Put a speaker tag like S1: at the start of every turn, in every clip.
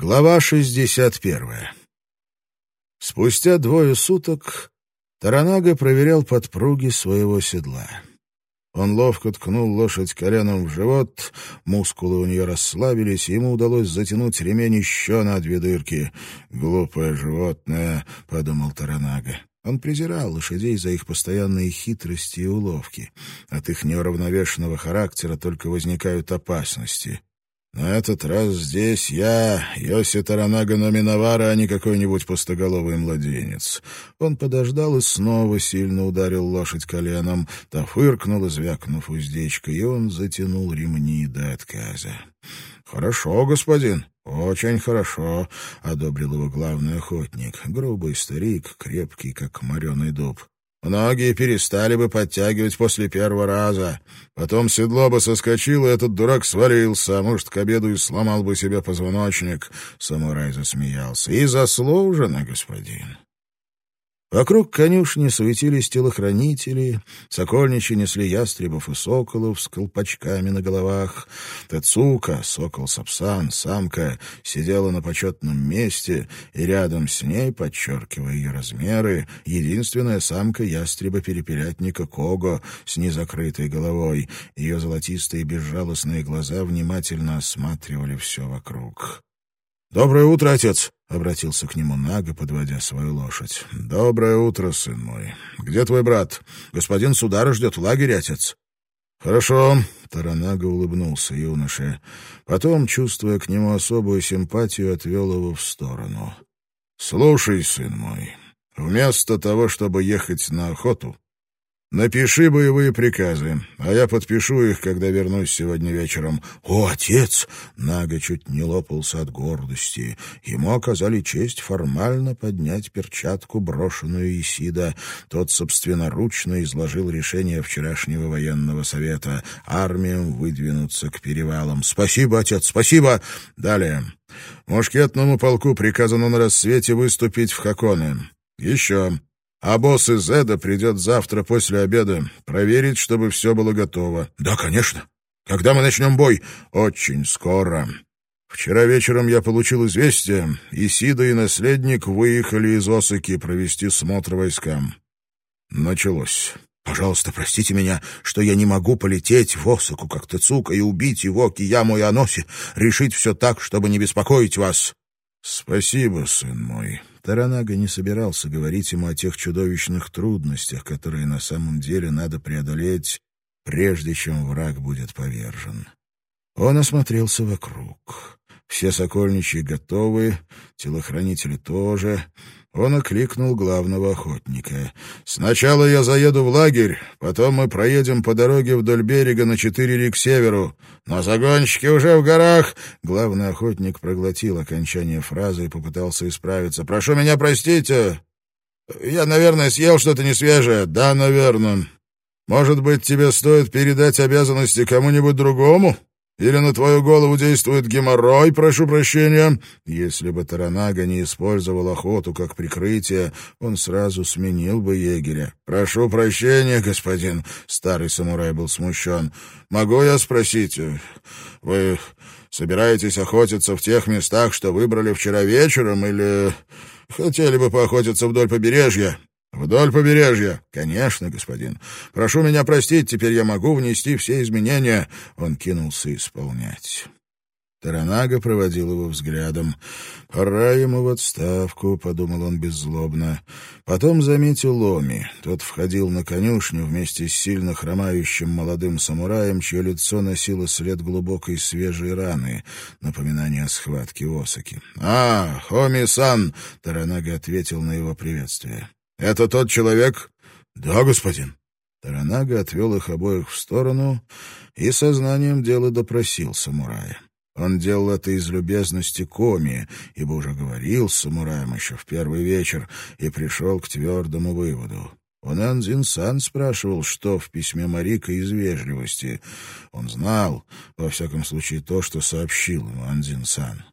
S1: Глава 61. Спустя двое суток Таранага проверял подпруги своего седла. Он ловко ткнул лошадь коленом в живот, мускулы у нее расслабились, и ему удалось затянуть ремень еще на две дырки. «Глупое животное», — подумал Таранага. Он презирал лошадей за их постоянные хитрости и уловки. От их неуравновешенного характера только возникают опасности. На этот раз здесь я, Йоси Таранага Номиновара, а не какой-нибудь пустоголовый младенец. Он подождал и снова сильно ударил лошадь коленом. Та фыркнула, звякнув уздечкой, и он затянул ремни до отказа. «Хорошо, господин, очень хорошо», — одобрил его главный охотник. Грубый старик, крепкий, как мореный дуб. Многие перестали бы подтягивать после первого раза. Потом седло бы соскочило, и этот дурак свалился, а может, к обеду и сломал бы себе позвоночник. Самурай засмеялся. И заслуженно, господин. Вокруг конюшни суетились телохранители, сокольничьи несли ястребов и соколов с колпачками на головах. Тацука, сокол-сапсан, самка, сидела на почетном месте, и рядом с ней, подчеркивая ее размеры, единственная самка ястреба-перепелятника Кого с незакрытой головой. Ее золотистые безжалостные глаза внимательно осматривали все вокруг. «Доброе утро, отец!» — обратился к нему Нага, подводя свою лошадь. «Доброе утро, сын мой. Где твой брат? Господин Судара ждет в лагере, отец». «Хорошо», — Таранага улыбнулся юноше. Потом, чувствуя к нему особую симпатию, отвел его в сторону. «Слушай, сын мой, вместо того, чтобы ехать на охоту, Напиши боевые приказы, а я подпишу их, когда вернусь сегодня вечером. О, отец! Нага чуть не лопался от гордости. Ему оказали честь формально поднять перчатку, брошенную Исида. Тот собственноручно изложил решение вчерашнего военного совета. Армиям выдвинуться к перевалам. Спасибо, отец, спасибо! Далее. Мушкетному полку приказано на рассвете выступить в Хаконе. Еще. А босс из Эда придет завтра после обеда проверить, чтобы все было готово. Да, конечно. Когда мы начнем бой? Очень скоро. Вчера вечером я получил известие, и Сида и наследник выехали из Осаки провести смотр войскам. Началось. Пожалуйста, простите меня, что я не могу полететь в Осаку, как Тецука, и убить его, Кияму и Аноси, решить все так, чтобы не беспокоить вас. Спасибо, сын мой. Таранага не собирался говорить ему о тех чудовищных трудностях, которые на самом деле надо преодолеть, прежде чем враг будет повержен. Он осмотрелся вокруг. Все сокольничьи готовы, телохранители тоже. Он окликнул главного охотника. «Сначала я заеду в лагерь, потом мы проедем по дороге вдоль берега на четыре рик к северу. Но загонщики уже в горах!» Главный охотник проглотил окончание фразы и попытался исправиться. «Прошу меня простить. Я, наверное, съел что-то несвежее». «Да, наверное. Может быть, тебе стоит передать обязанности кому-нибудь другому?» Или на твою голову действует геморрой, прошу прощения?» Если бы Таранага не использовал охоту как прикрытие, он сразу сменил бы егеря. «Прошу прощения, господин», — старый самурай был смущен. «Могу я спросить, вы собираетесь охотиться в тех местах, что выбрали вчера вечером, или хотели бы поохотиться вдоль побережья?» «Вдоль побережья?» «Конечно, господин. Прошу меня простить, теперь я могу внести все изменения». Он кинулся исполнять. Таранага проводил его взглядом. «Пора ему в отставку», — подумал он беззлобно. Потом заметил Ломи. Тот входил на конюшню вместе с сильно хромающим молодым самураем, чье лицо носило след глубокой свежей раны, напоминание о схватке Осаки. «А, Хоми-сан!» — Таранага ответил на его приветствие. «Это тот человек?» «Да, господин». Таранага отвел их обоих в сторону и сознанием дела допросил самурая. Он делал это из любезности Коми, ибо уже говорил с самураем еще в первый вечер и пришел к твердому выводу. Он Анзин-сан спрашивал, что в письме Марика из вежливости. Он знал, во всяком случае, то, что сообщил ему Анзин-сан.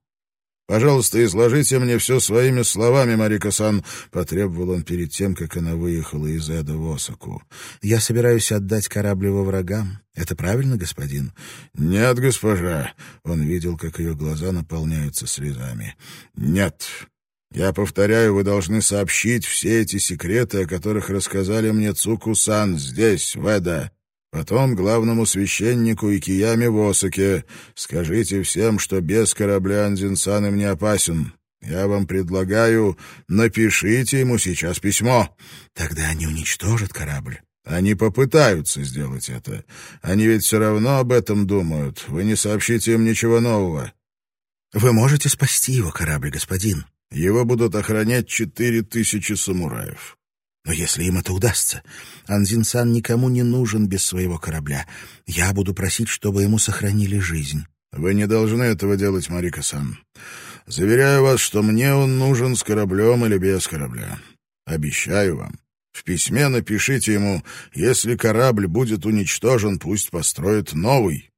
S1: Пожалуйста, изложите мне все своими словами, Марика-сан», — потребовал он перед тем, как она выехала из Эда в Осаку.
S2: «Я собираюсь отдать корабль его врагам. Это правильно, господин?»
S1: «Нет, госпожа». Он видел, как ее глаза наполняются слезами. «Нет. Я повторяю, вы должны сообщить все эти секреты, о которых рассказали мне Цуку-сан здесь, в Эда. Потом главному священнику и кияме в Осаке. Скажите всем, что без корабля Анзинсан им не опасен. Я вам предлагаю, напишите ему сейчас письмо.
S2: Тогда они уничтожат корабль.
S1: Они попытаются сделать это. Они ведь все равно об этом думают. Вы не сообщите им ничего нового.
S2: Вы можете спасти его корабль, господин.
S1: Его будут охранять четыре тысячи самураев.
S2: Но если им это удастся, Анзинсан никому не нужен без своего корабля. Я буду просить, чтобы ему сохранили жизнь.
S1: Вы не должны этого делать, Марика-сан. Заверяю вас, что мне он нужен с кораблем или без корабля. Обещаю вам. В письме напишите ему, если корабль будет уничтожен, пусть построит новый.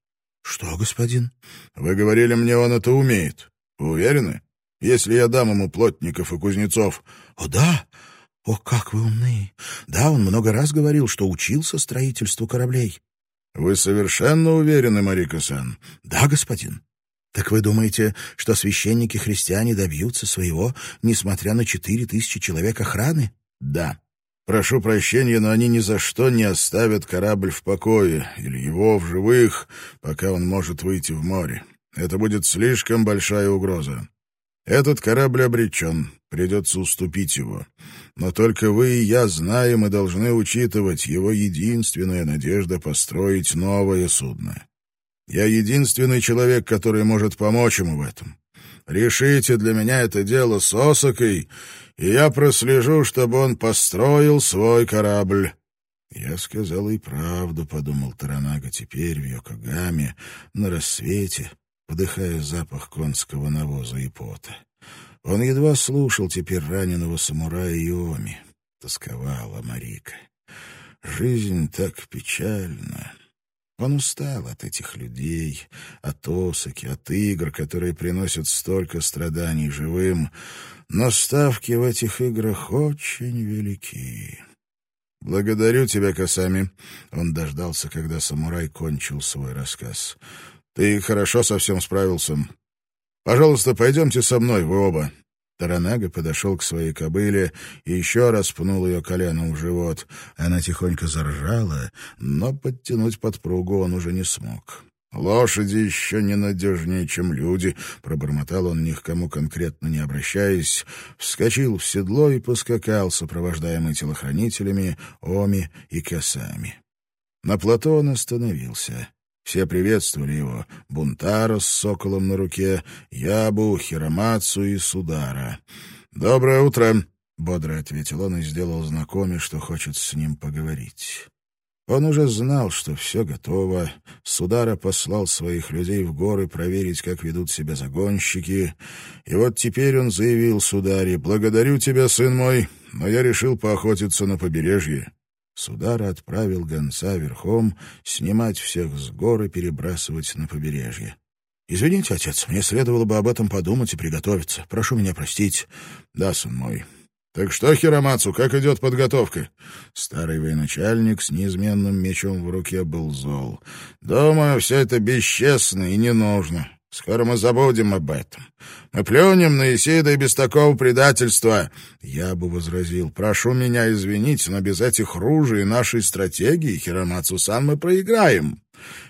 S2: Что, господин?
S1: Вы говорили мне, он это умеет. Вы уверены? Если я дам ему плотников и кузнецов...
S2: О, да! «О, как вы умны! Да, он много раз говорил, что учился строительству кораблей».
S1: «Вы совершенно уверены, Марика-сан?»
S2: «Да, господин». «Так вы думаете, что священники-христиане добьются своего, несмотря на четыре тысячи человек охраны?»
S1: «Да. Прошу прощения, но они ни за что не оставят корабль в покое или его в живых, пока он может выйти в море. Это будет слишком большая угроза. Этот корабль обречен, придется уступить его. Но только вы и я знаем и должны учитывать его единственная надежда построить новое судно. Я единственный человек, который может помочь ему в этом. Решите для меня это дело с Осакой, и я прослежу, чтобы он построил свой корабль». «Я сказал и правду», — подумал Таранага теперь в Йокогаме, на рассвете, вдыхая запах конского навоза и пота. Он едва слушал теперь раненого самурая Йоми. Тосковала Марика. Жизнь так печальна. Он устал от этих людей, от осоки, от игр, которые приносят столько страданий живым, но ставки в этих играх очень велики. «Благодарю тебя, Касами», — он дождался, когда самурай кончил свой рассказ. Ты хорошо со всем справился. Пожалуйста, пойдемте со мной, вы оба». Таранага подошел к своей кобыле и еще раз пнул ее коленом в живот. Она тихонько заржала, но подтянуть подпругу он уже не смог. «Лошади еще ненадежнее, чем люди», — пробормотал он, ни к кому конкретно не обращаясь, вскочил в седло и поскакал, сопровождаемый телохранителями, Оми и Касами. На плато он остановился. Все приветствовали его. Бунтара с соколом на руке, Ябу, Хиромацу и Судара. «Доброе утро!» — бодро ответил он и сделал знакомый, что хочет с ним поговорить. Он уже знал, что все готово. Судара послал своих людей в горы проверить, как ведут себя загонщики. И вот теперь он заявил Сударе, «Благодарю тебя, сын мой, но я решил поохотиться на побережье. Судара отправил гонца верхом снимать всех с гор и перебрасывать на побережье. «Извините, отец, мне следовало бы об этом подумать и приготовиться. Прошу меня простить». «Да, сын мой». «Так что, Хиромацу, как идет подготовка?» Старый военачальник с неизменным мечом в руке был зол. «Думаю, все это бесчестно и не нужно. Скоро мы забудем об этом. Мы плюнем на Исида и без такого предательства. Я бы возразил, прошу меня извинить, но без этих ружей и нашей стратегии, Хиромацу-сан, мы проиграем.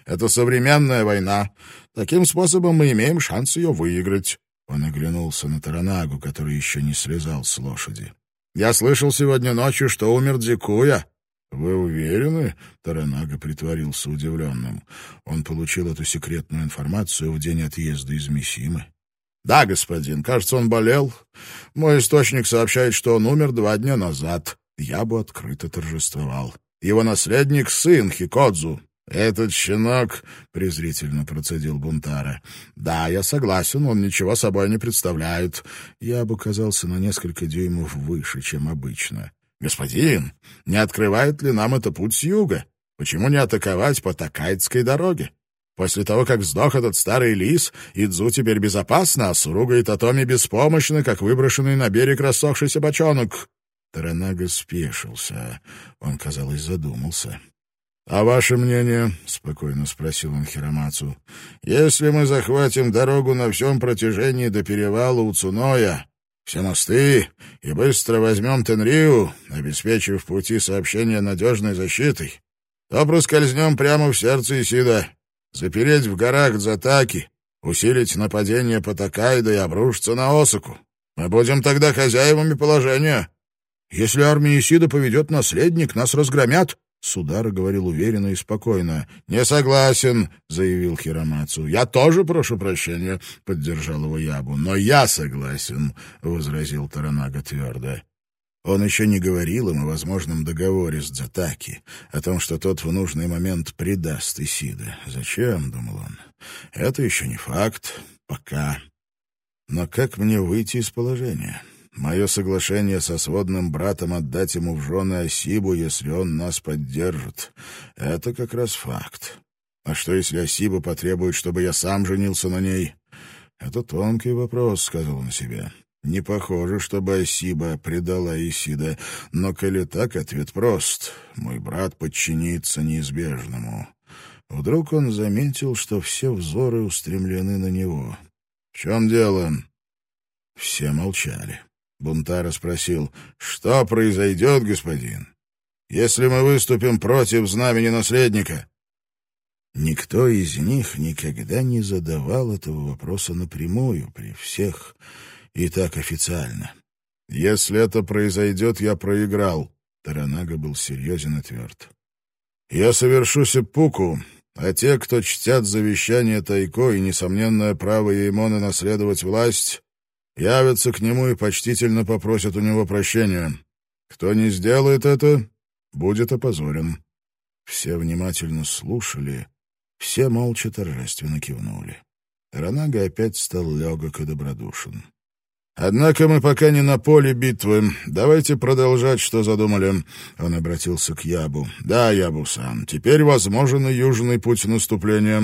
S1: Это современная война. Таким способом мы имеем шанс ее выиграть. Он оглянулся на Таранагу, который еще не слезал с лошади. «Я слышал сегодня ночью, что умер Дзикуя. «Вы уверены?» — Таранага притворился удивленным. Он получил эту секретную информацию в день отъезда из Мисимы. «Да, господин, кажется, он болел. Мой источник сообщает, что он умер два дня назад. Я бы открыто торжествовал. Его наследник — сын Хикодзу. «Этот щенок», — презрительно процедил Бунтара. «Да, я согласен, он ничего собой не представляет. Я бы казался на несколько дюймов выше, чем обычно. «Господин, не открывает ли нам это путь с юга? Почему не атаковать по Такайтской дороге?» После того, как сдох этот старый лис, Идзу теперь безопасна, а Суруга и Татоми беспомощны, как выброшенный на берег рассохшийся бочонок». Таранага спешился. Он, казалось, задумался. «А ваше мнение?» — спокойно спросил он Хиромацу. «Если мы захватим дорогу на всем протяжении до перевала Уцуноя, все мосты и быстро возьмем Тенрию, обеспечив пути сообщения надежной защитой, то проскользнем прямо в сердце Исида, запереть в горах Дзатаки, усилить нападение по Такайдо и обрушиться на Осаку. Мы будем тогда хозяевами положения. Если армия Исида поведет наследник, нас разгромят, Судара говорил уверенно и спокойно. «Не согласен», — заявил Хиромацу. «Я тоже прошу прощения», — поддержал его Ябу. «Но я согласен», — возразил Таранага твердо. Он еще не говорил им о возможном договоре с Дзатаки, о том, что тот в нужный момент предаст Исида. «Зачем?» — думал он. «Это еще не факт. Пока. Но как мне выйти из положения?» Мое соглашение со сводным братом отдать ему в жены Осибу, если он нас поддержит. Это как раз факт. А что, если Осиба потребует, чтобы я сам женился на ней? Это тонкий вопрос, — сказал он себе. Не похоже, чтобы Осиба предала Исида, но коли так, ответ прост. Мой брат подчинится неизбежному. Вдруг он заметил, что все взоры устремлены на него. — В чем дело? Все молчали. Бунтара спросил, «Что произойдет, господин, если мы выступим против знамени наследника?» Никто из них никогда не задавал этого вопроса напрямую, при всех, и так официально. «Если это произойдет, я проиграл», — Таранага был серьезен и тверд. «Я совершу сеппуку, а те, кто чтят завещание Тайко и несомненное право Еймона наследовать власть, явятся к нему и почтительно попросят у него прощения. Кто не сделает это, будет опозорен. Все внимательно слушали, все молча торжественно кивнули. Ранага опять стал легок и добродушен. «Однако мы пока не на поле битвы. Давайте продолжать, что задумали». Он обратился к Ябу. «Да, Ябу-сан, теперь возможен и южный путь наступления».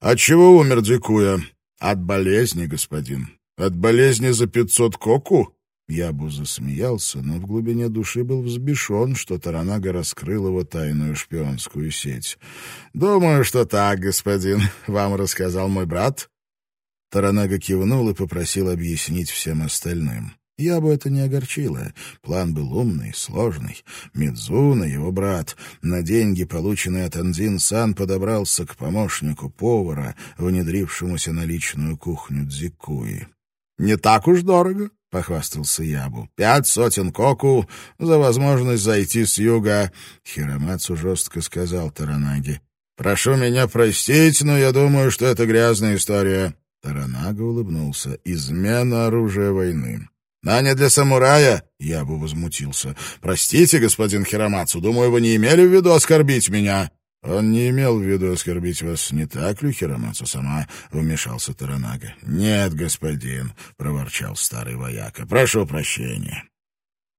S1: «От чего умер Дикуя?» «От болезни, господин. От болезни за пятьсот коку?» Ябу засмеялся, но в глубине души был взбешен, что Таранага раскрыл его тайную шпионскую сеть. «Думаю, что так, господин. Вам рассказал мой брат?» Таранага кивнул и попросил объяснить всем остальным. Я бы это не огорчило. План был умный, сложный. Мидзуна, его брат, на деньги, полученные от Андзин-сан, подобрался к помощнику повара, внедрившемуся на личную кухню Дзикуи. «Не так уж дорого», — похвастался Ябу. «Пять сотен коку за возможность зайти с юга», — Хиромацу жестко сказал Таранаги. «Прошу меня простить, но я думаю, что это грязная история». Таранага улыбнулся. «Измена оружия войны». «А не для самурая?» — Ябу возмутился. «Простите, господин Хиромацу, думаю, вы не имели в виду оскорбить меня». «Он не имел в виду оскорбить вас, не так ли, Хиромацу сама?» — вмешался Таранага. «Нет, господин», — проворчал старый вояка, — «прошу прощения».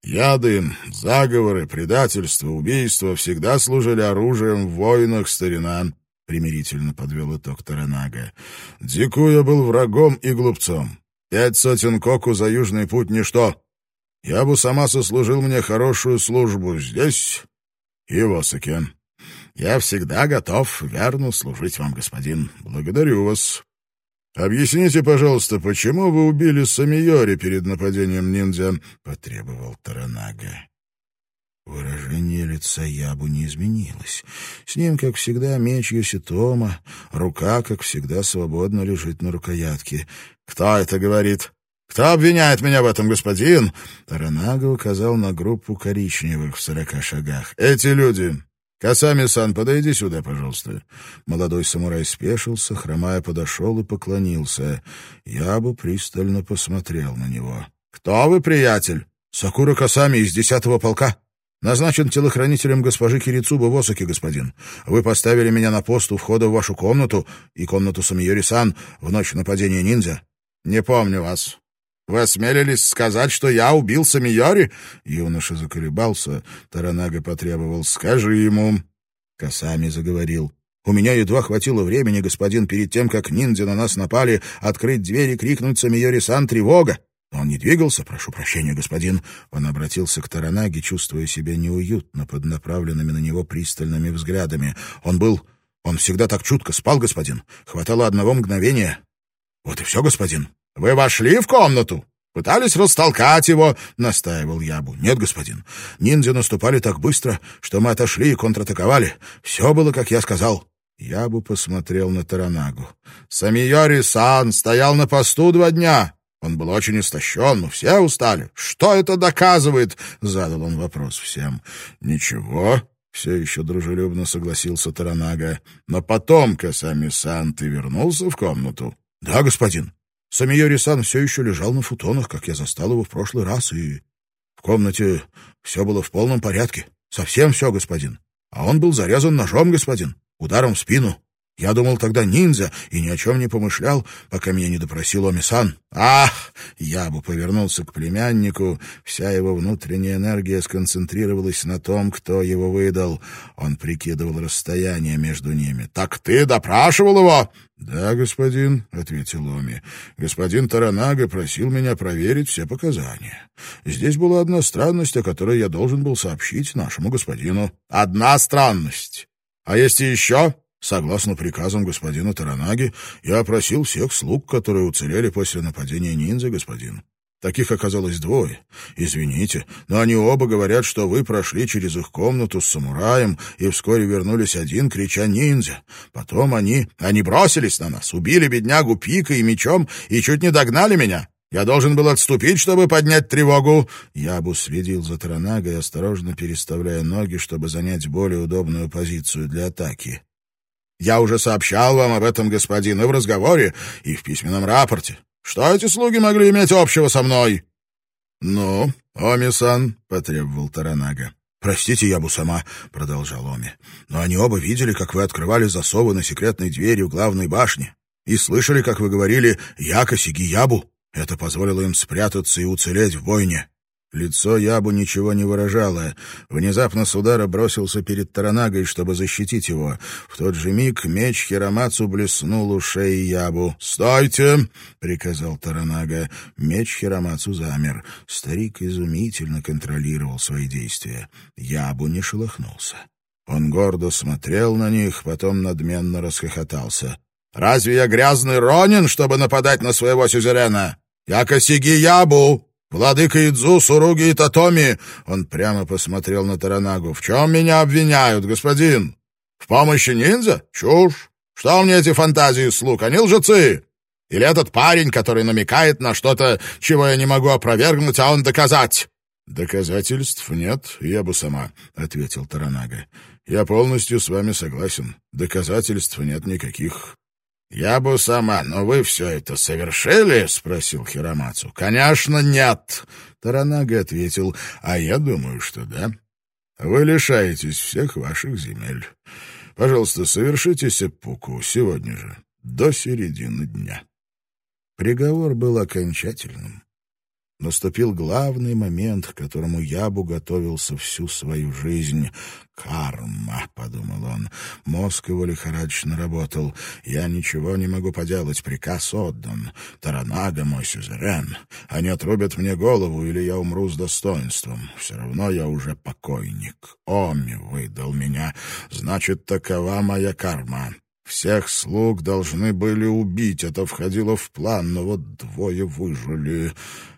S1: Яды, заговоры, предательство, убийство всегда служили оружием в войнах старина, — примирительно подвел итог Таранага. Дикуя был врагом и глупцом. Пять сотен коку за южный путь — ничто. Я бы сама сослужил мне хорошую службу здесь и в Осаке. Я всегда готов верно служить вам, господин. Благодарю вас. Объясните, пожалуйста, почему вы убили Самиори перед нападением ниндзя? потребовал Таранага. Выражение лица Ябу не изменилось. С ним, как всегда, меч Йоситома, рука, как всегда, свободно лежит на рукоятке. «Кто это говорит? Кто обвиняет меня в этом, господин?» Таранага указал на группу коричневых в сорока шагах. «Эти люди «Касами-сан, подойди сюда, пожалуйста». Молодой самурай спешился, хромая подошел и поклонился. Я бы пристально посмотрел на него. «Кто вы, приятель?» «Сакура Касами из десятого полка. Назначен телохранителем госпожи Кирицубы в Осаке, господин. Вы поставили меня на пост у входа в вашу комнату и комнату Самиори-сан в ночь нападения ниндзя. Не помню вас. Вы осмелились сказать, что я убил Самиори?» Юноша заколебался. Таранага потребовал. «Скажи ему». Касами заговорил.
S2: У меня едва хватило времени, господин, перед тем, как ниндзя на нас напали, открыть дверь и крикнуть Самиори-сан «Тревога!» Он не двигался, прошу прощения, господин. Он обратился к Таранаге, чувствуя себя неуютно под направленными на него пристальными взглядами. Он был... Он всегда так чутко спал, господин. Хватало одного мгновения. Вот и все, господин. Вы вошли в комнату? Пытались растолкать его, — настаивал Ябу. — Нет, господин. Ниндзя наступали так быстро, что мы отошли и контратаковали. Все было, как я сказал. Ябу посмотрел на Таранагу. — Самиори-сан стоял на посту два дня. Он был очень истощен, но все устали. Что это доказывает? — задал он вопрос всем. — Ничего, — все еще дружелюбно согласился Таранага. — Но потом Касами-сан ты вернулся в комнату? — Да, господин. Самиори-сан все еще лежал на футонах, как я застал его в прошлый раз, и в комнате все было в полном порядке. Совсем все, господин. А он был зарезан ножом, господин, ударом в спину. Я думал тогда ниндзя и ни о чем не помышлял, пока меня не допросил Омисан. Ах! Я бы повернулся к племяннику. Вся его внутренняя энергия сконцентрировалась на том, кто его выдал. Он прикидывал расстояние между ними. «Так ты допрашивал его?» «Да, господин», — ответил Оми. «Господин Таранага просил меня проверить все показания. Здесь была одна странность, о которой я должен был сообщить нашему господину». «Одна странность. А есть и еще?» Согласно приказам господина Таранаги, я опросил всех слуг, которые уцелели после нападения ниндзя, господин. Таких оказалось двое. Извините, но они оба говорят, что вы прошли через их комнату с самураем и вскоре вернулись один, крича «ниндзя». Потом они... Они бросились на нас, убили беднягу пикой и мечом и чуть не догнали меня. Я должен был отступить, чтобы поднять тревогу. Ябу следил за Таранагой, осторожно переставляя ноги, чтобы занять более удобную позицию для атаки. Я уже сообщал вам об этом, господин, и в разговоре, и в письменном рапорте. Что эти слуги могли иметь общего со мной?» «Ну, Оми-сан», — потребовал Таранага. «Простите, я бы сама», — продолжал Оми, «но они оба видели, как вы открывали засовы на секретной двери у главной башни, и слышали, как вы говорили «Яка сиги ябу». Это позволило им спрятаться и уцелеть в бойне. Лицо Ябу ничего не выражало. Внезапно Судара бросился перед Таранагой, чтобы защитить его. В тот же миг меч Хиромацу блеснул у шеи Ябу. «Стойте!» — приказал Таранага. Меч Хиромацу замер. Старик изумительно контролировал свои действия. Ябу не шелохнулся. Он гордо смотрел на них, потом надменно расхохотался. «Разве я грязный ронин, чтобы нападать на своего сюзерена? Я Косиги Ябу!» «Владыка Идзу, Суруги и Татоми!» Он прямо посмотрел на Таранагу. «В чем меня обвиняют, господин? В помощи ниндзя? Чушь! Что мне эти фантазии слуг? Они лжецы! Или этот парень, который намекает на что-то, чего я не могу опровергнуть, а он доказать?» «Доказательств нет, я бы сама», — ответил Таранага. «Я полностью с вами согласен. Доказательств нет никаких. «Я бы сама, но вы все это совершили?» — спросил Хиромацу. «Конечно, нет!» — Таранага ответил. «А я думаю, что да. Вы лишаетесь всех ваших земель. Пожалуйста, совершите сеппуку сегодня же, до середины дня». Приговор был окончательным. Наступил главный момент, к которому Ябу готовился всю свою жизнь. «Карма», — подумал он. Мозг его лихорадочно работал. «Я ничего не могу поделать, приказ отдан. Таранага мой сюзерен. Они отрубят мне голову, или я умру с достоинством. Все равно я уже покойник. Оми выдал меня. Значит, такова моя карма». Всех слуг должны были убить, это входило в план, но вот двое выжили.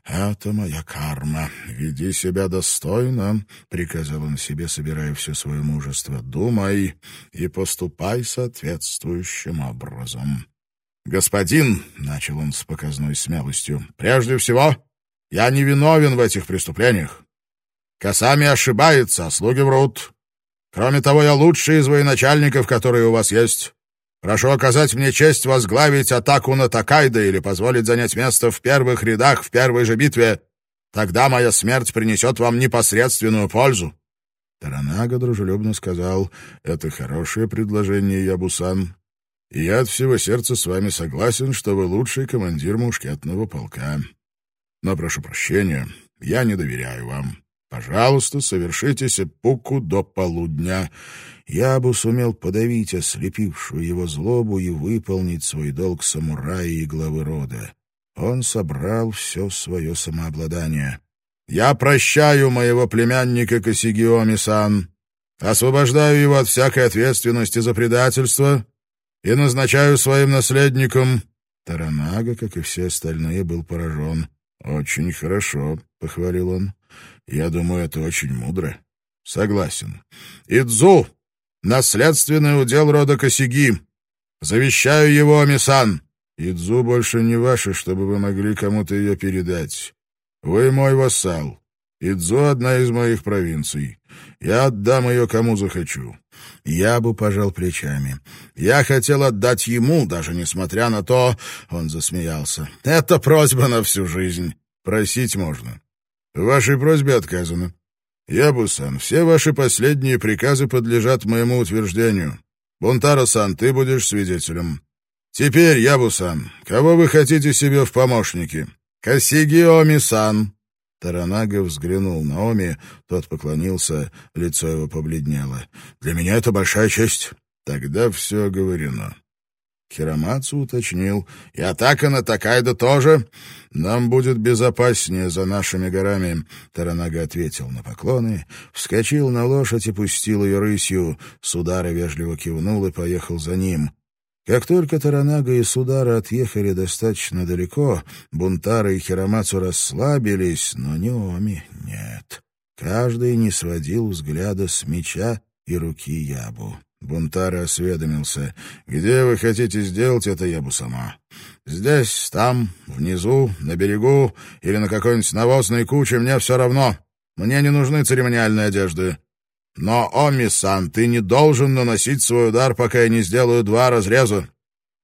S2: «Это моя карма. Веди себя достойно», — приказал он себе, собирая все свое мужество. «Думай и поступай соответствующим образом». «Господин», — начал он с показной смелостью, — «прежде всего, я не виновен в этих преступлениях. Касами ошибается, а слуги врут. Кроме того, я лучший из военачальников, которые у вас есть». Прошу оказать мне честь возглавить атаку на Такайда или позволить занять место в первых рядах в первой же битве. Тогда моя смерть принесет вам непосредственную пользу. Таранага дружелюбно сказал, «Это хорошее предложение, Ябусан, и я от всего сердца с вами согласен, что вы лучший командир мушкетного полка. Но прошу прощения, я не доверяю вам.
S1: Пожалуйста, совершите сеппуку до полудня. Я бы сумел подавить ослепившую его злобу и выполнить свой долг самурая и главы рода. Он собрал все свое самообладание. «Я прощаю моего племянника Косигиоми-сан, освобождаю его от всякой ответственности за предательство и назначаю своим наследником...» Таранага, как и все остальные, был поражен. «Очень хорошо», — похвалил он. «Я думаю, это очень мудро». «Согласен. Идзу Наследственный удел рода Косиги. Завещаю его, Амисан. Идзу больше не ваша, чтобы вы могли кому-то ее передать. Вы мой вассал. Идзу — одна из моих провинций. Я отдам ее кому захочу. Я бы пожал плечами. Я хотел отдать ему, даже несмотря на то... Он засмеялся. Это просьба на всю жизнь. Просить можно. В вашей просьбе отказано. «Ябусан, все ваши последние приказы подлежат моему утверждению. Бунтаро-сан, ты будешь свидетелем. Теперь, Ябусан, кого вы хотите себе в помощники? Касигиоми-сан». Таранага взглянул на Оми, тот поклонился, лицо его побледнело. «Для меня это большая честь. Тогда все оговорено. Хиромацу уточнил. «И атака на Такайда тоже? Нам будет безопаснее за нашими горами», — Таранага ответил на поклоны, вскочил на лошадь и пустил ее рысью. Судара вежливо кивнул и поехал за ним. Как только Таранага и Судара отъехали достаточно далеко, Бунтара и Хиромацу расслабились, но не Оми нет. Каждый не сводил взгляда с меча и руки Ябу. Бунтара осведомился. «Где вы хотите сделать это, я бы сама. Здесь, там, внизу, на берегу или на какой-нибудь навозной куче, мне все равно. Мне не нужны церемониальные одежды. Но, Оми-сан, ты не должен наносить свой удар, пока я не сделаю два разреза».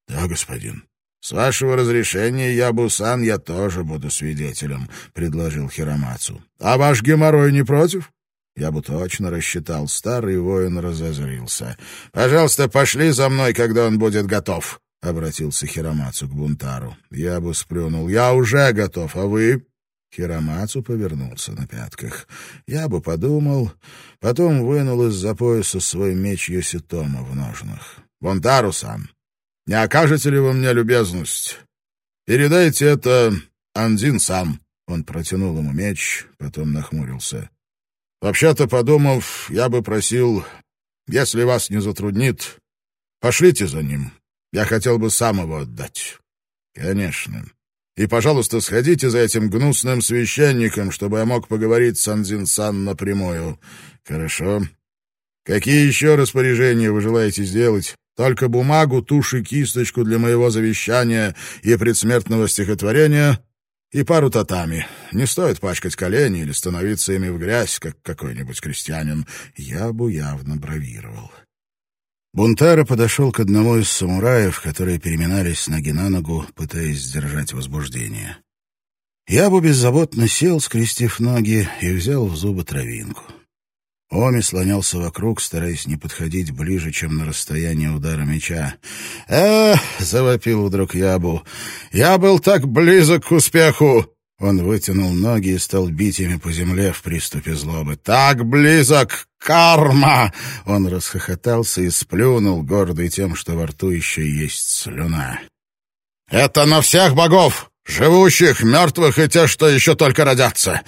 S1: «Да, господин». «С вашего разрешения, Ябусан, я тоже буду свидетелем», — предложил Хиромацу. «А ваш геморрой не против?» Я бы точно рассчитал. Старый воин разозрился. «Пожалуйста, пошли за мной, когда он будет готов», — обратился Хиромацу к Бунтару. Я бы сплюнул. «Я уже готов, а вы?» Хиромацу повернулся на пятках. Я бы подумал, потом вынул из-за пояса свой меч Йоситома в ножнах. «Бунтару-сан, не окажете ли вы мне любезность? Передайте это Андин сам». Он протянул ему меч, потом нахмурился. Вообще-то, подумав, я бы просил, если вас не затруднит, пошлите за ним. Я хотел бы сам его отдать. Конечно. И, пожалуйста, сходите за этим гнусным священником, чтобы я мог поговорить с Анзин-сан напрямую. Хорошо. Какие еще распоряжения вы желаете сделать? Только бумагу, тушь и кисточку для моего завещания и предсмертного стихотворения и пару татами. Не стоит пачкать колени или становиться ими в грязь, как какой-нибудь крестьянин. Я бы явно бравировал. Бунтара подошел к одному из самураев, которые переминались с ноги на ногу, пытаясь сдержать возбуждение. Я бы беззаботно сел, скрестив ноги, и взял в зубы травинку. Оми слонялся вокруг, стараясь не подходить ближе, чем на расстояние удара меча. «Эх!» — завопил вдруг Ябу. «Я был так близок к успеху!» Он вытянул ноги и стал бить ими по земле в приступе злобы. «Так близок! Карма!» Он расхохотался и сплюнул, гордый тем, что во рту еще есть слюна. «Это на всех богов! Живущих, мертвых и те, что еще только родятся!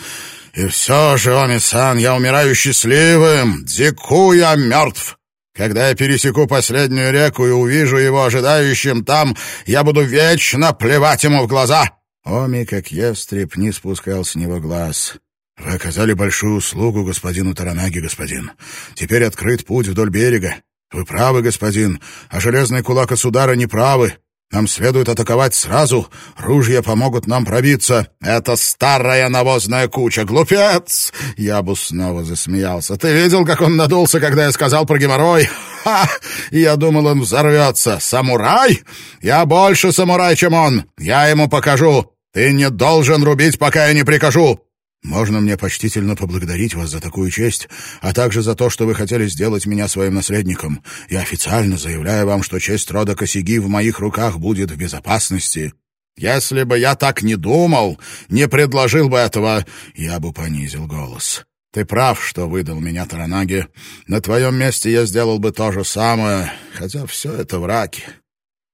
S1: И все же, Оми-сан, я умираю счастливым, Дикуя мертв. Когда я пересеку последнюю реку и увижу его ожидающим там, я буду вечно плевать ему в глаза». Оми, как ястреб, не спускал с него глаз. «Вы оказали большую услугу господину Таранаги, господин. Теперь открыт путь вдоль берега. Вы правы, господин, а железный кулак Асудара не правы. Нам следует атаковать сразу. Ружья помогут нам пробиться. Это старая навозная куча. Глупец!» Я бы снова засмеялся. «Ты видел, как он надулся, когда я сказал про геморрой? Ха! Я думал, он взорвется. Самурай? Я больше самурай, чем он. Я ему покажу. Ты не должен рубить, пока я не прикажу. Можно мне почтительно поблагодарить вас за такую честь, а также за то, что вы хотели сделать меня своим наследником. Я официально заявляю вам, что честь рода Косиги в моих руках будет в безопасности. Если бы я так не думал, не предложил бы этого, я бы понизил голос. Ты прав, что выдал меня Таранаги. На твоем месте я сделал бы то же самое, хотя все это враки.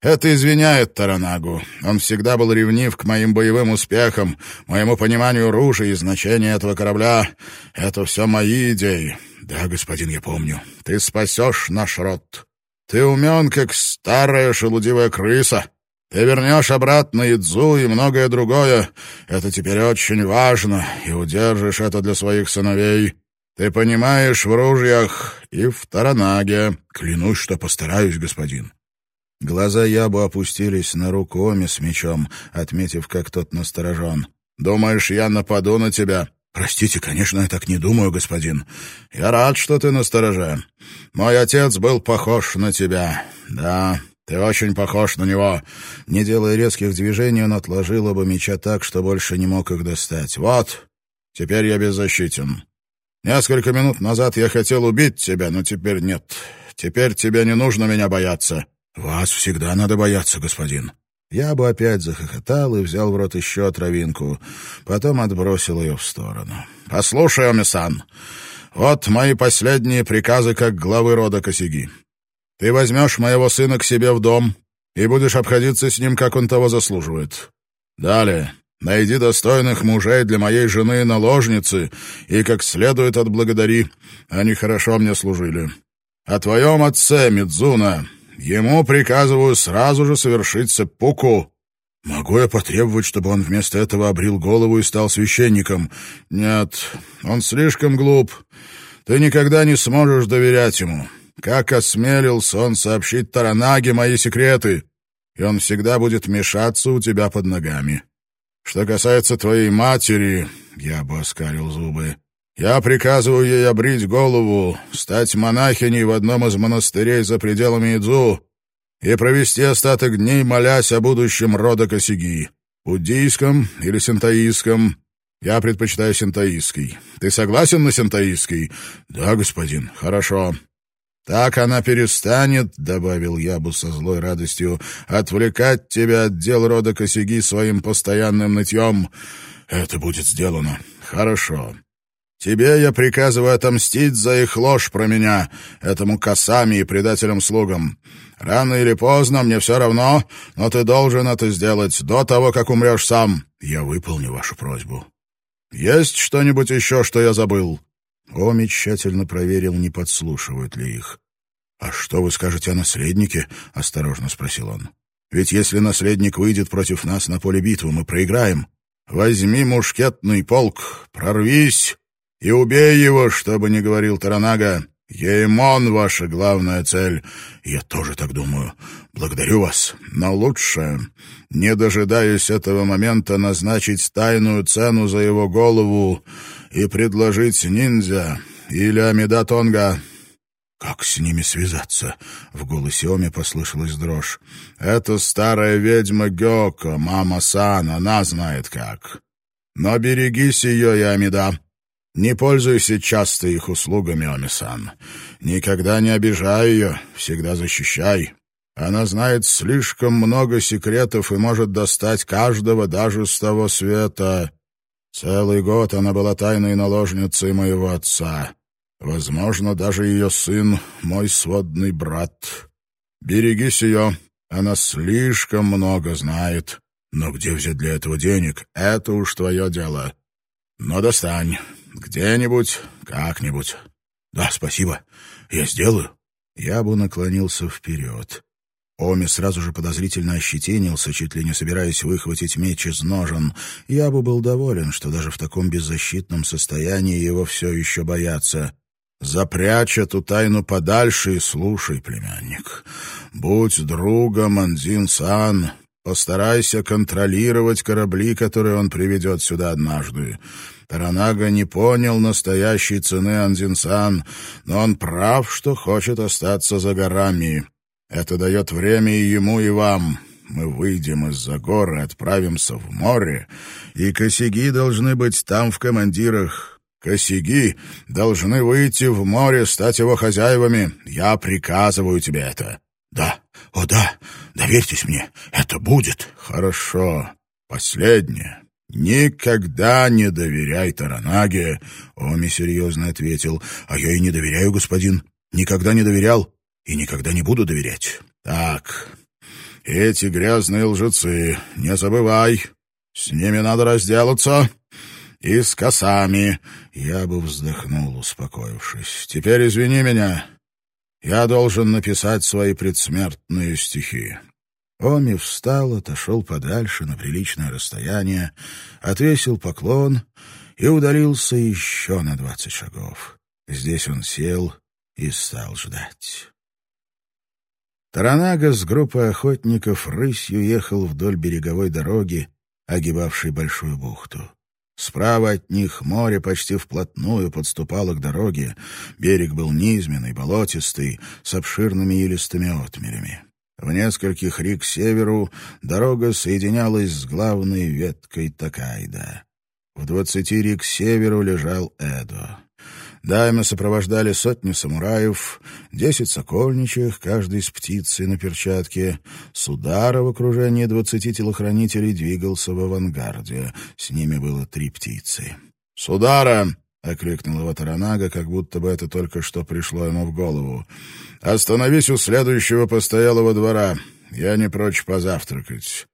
S1: Это извиняет Таранагу. Он всегда был ревнив к моим боевым успехам, моему пониманию ружей и значения этого корабля. Это все мои идеи. Да, господин, я помню. Ты спасешь наш род. Ты умен, как старая шелудивая крыса. Ты вернешь обратно Идзу и многое другое. Это теперь очень важно, и удержишь это для своих сыновей. Ты понимаешь в ружьях и в Таранаге. Клянусь, что постараюсь, господин. Глаза Ябу опустились на руку Оми с мечом, отметив, как тот насторожен. «Думаешь, я нападу на тебя?» «Простите, конечно, я так не думаю, господин. Я рад, что ты настороже. Мой отец был похож на тебя. Да, ты очень похож на него». Не делая резких движений, он отложил оба меча так, что больше не мог их достать. «Вот, теперь я беззащитен. Несколько минут назад я хотел убить тебя, но теперь нет. Теперь тебе не нужно меня бояться. «Вас всегда надо бояться, господин». Я бы опять захохотал и взял в рот еще травинку, потом отбросил ее в сторону. «Послушай, Омисан, вот мои последние приказы как главы рода Косяги. Ты возьмешь моего сына к себе в дом и будешь обходиться с ним, как он того заслуживает. Далее, найди достойных мужей для моей жены и наложницы и как следует отблагодари. Они хорошо мне служили. О твоем отце, Мидзуна, Ему приказываю сразу же совершить сеппуку. Могу я потребовать, чтобы он вместо этого обрил голову и стал священником? Нет, он слишком глуп. Ты никогда не сможешь доверять ему. Как осмелился он сообщить Таранаге мои секреты, и он всегда будет мешаться у тебя под ногами. Что касается твоей матери, я бы оскалил зубы, я приказываю ей обрить голову, стать монахиней в одном из монастырей за пределами Идзу и провести остаток дней, молясь о будущем рода Косиги, буддийском или синтоистском. Я предпочитаю синтоистский. Ты согласен на синтоистский? Да, господин. Хорошо. Так она перестанет, — добавил Ябу со злой радостью, — отвлекать тебя от дел рода Косиги своим постоянным нытьем. Это будет сделано. Хорошо. Тебе я приказываю отомстить за их ложь про меня, этому косами и предателям-слугам. Рано или поздно, мне все равно, но ты должен это сделать до того, как умрешь сам. Я выполню вашу просьбу. Есть что-нибудь еще, что я забыл?» Оми тщательно проверил, не подслушивают ли их. «А что вы скажете о наследнике?» — осторожно спросил он. «Ведь если наследник выйдет против нас на поле битвы, мы проиграем. Возьми мушкетный полк, прорвись и убей его, чтобы не говорил Таранага. Еймон — ваша главная цель. Я тоже так думаю. Благодарю вас. Но лучше, не дожидаясь этого момента, назначить тайную цену за его голову и предложить ниндзя или Амидатонга. «Как с ними связаться?» — в голосе Оми послышалась дрожь. «Это старая ведьма Гёко, мама Сан, она знает как. Но берегись ее, Ямида. Не пользуйся часто их услугами, Омисан. Никогда не обижай ее, всегда защищай. Она знает слишком много секретов и может достать каждого даже с того света. Целый год она была тайной наложницей моего отца. Возможно, даже ее сын — мой сводный брат. Берегись ее, она слишком много знает. Но где взять для этого денег? Это уж твое дело. Но достань. Где-нибудь, как-нибудь. Да, спасибо. Я сделаю. Я бы наклонился вперед. Оми сразу же подозрительно ощетинился, чуть ли не собираясь выхватить меч из ножен. Я бы был доволен, что даже в таком беззащитном состоянии его все еще боятся. Запрячь эту тайну подальше и слушай, племянник. Будь другом Андин-сан, постарайся контролировать корабли, которые он приведет сюда однажды. Таранага не понял настоящей цены Анзинсан, но он прав, что хочет остаться за горами. Это дает время и ему, и вам. Мы выйдем из-за горы, отправимся в море, и косяги должны быть там в командирах. Косяги должны выйти в море, стать его хозяевами. Я приказываю тебе это. Да, о да, доверьтесь мне, это будет. Хорошо. Последнее.
S2: «Никогда не доверяй Таранаге», — Оми серьезно ответил. «А я и не доверяю, господин. Никогда не доверял и никогда не буду доверять. Так, эти грязные лжецы, не забывай, с ними надо разделаться. И с косами». Я бы вздохнул, успокоившись. «Теперь извини меня. Я должен написать свои предсмертные стихи». Оми встал, отошел подальше на приличное расстояние, отвесил поклон и удалился еще на двадцать шагов. Здесь он сел и стал ждать. Таранага с группой охотников рысью ехал вдоль береговой дороги, огибавшей большую бухту. Справа от них море почти вплотную подступало к дороге. Берег был низменный, болотистый, с обширными илистыми отмерями. В нескольких рик к северу дорога соединялась с главной веткой Такайда. В двадцати рик к северу лежал Эдо. Дайма сопровождали сотни самураев, десять сокольничьих, каждый с птицей на перчатке. Судара в окружении двадцати телохранителей двигался в авангарде. С ними было три птицы. «Судара!» — окликнул его Таранага, как будто бы это только что пришло ему в голову. «Остановись у следующего постоялого двора. Я не прочь позавтракать».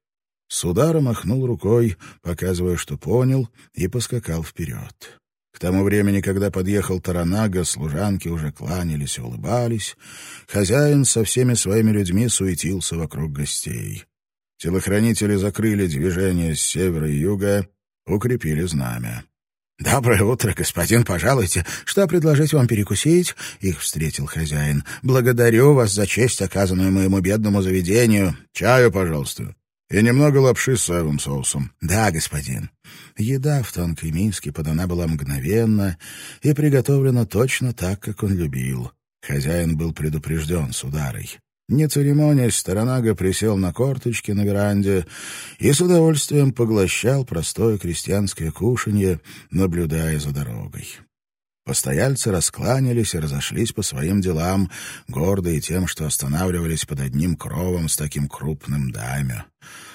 S2: Судара махнул рукой, показывая, что понял, и поскакал вперед. К тому времени, когда подъехал Таранага, служанки уже кланялись и улыбались. Хозяин со всеми своими людьми суетился вокруг гостей. Телохранители закрыли движение с севера и юга, укрепили знамя. «Доброе утро, господин, пожалуйте. Что предложить вам перекусить?» — их встретил хозяин. «Благодарю вас за честь, оказанную моему бедному заведению. Чаю, пожалуйста. И немного лапши с соевым соусом». «Да, господин». Еда в тонкой миске подана была мгновенно и приготовлена точно так, как он любил. Хозяин был предупрежден с ударой. Не церемонясь, Старонага присел на корточки на веранде и с удовольствием поглощал простое крестьянское кушанье, наблюдая за дорогой. Постояльцы раскланялись и разошлись по своим делам, гордые тем, что останавливались под одним кровом с таким крупным даймё.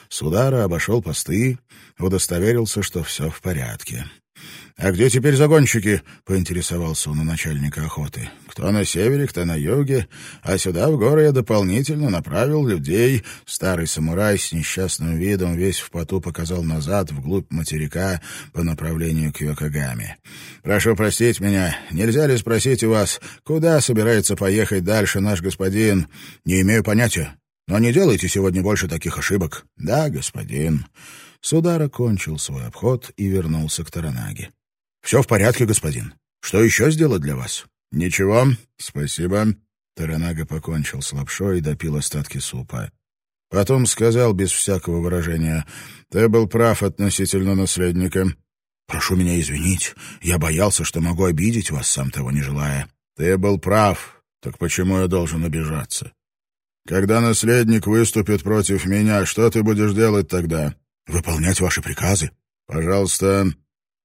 S2: Судара обошел посты, удостоверился, что все в порядке. «А где теперь загонщики?» — поинтересовался он у начальника охоты. «Кто на севере, кто на юге, а сюда, в горы, я дополнительно направил людей». Старый самурай с несчастным видом весь в поту показал назад, вглубь материка, по направлению к Йокогаме. «Прошу простить меня, нельзя ли спросить у вас, куда собирается поехать дальше наш господин? Не имею понятия. Но не делайте сегодня больше таких ошибок». «Да, господин». Судара кончил свой обход и вернулся к Таранаге. «Все в порядке, господин. Что еще сделать для вас?» «Ничего, спасибо». Таранага покончил с лапшой и допил остатки супа. Потом сказал без всякого выражения, «Ты был прав относительно наследника». «Прошу меня извинить. Я боялся, что могу обидеть вас, сам того не желая». «Ты был прав. Так почему я должен обижаться? Когда наследник выступит против меня, что ты будешь делать тогда?» «Выполнять ваши приказы». «Пожалуйста,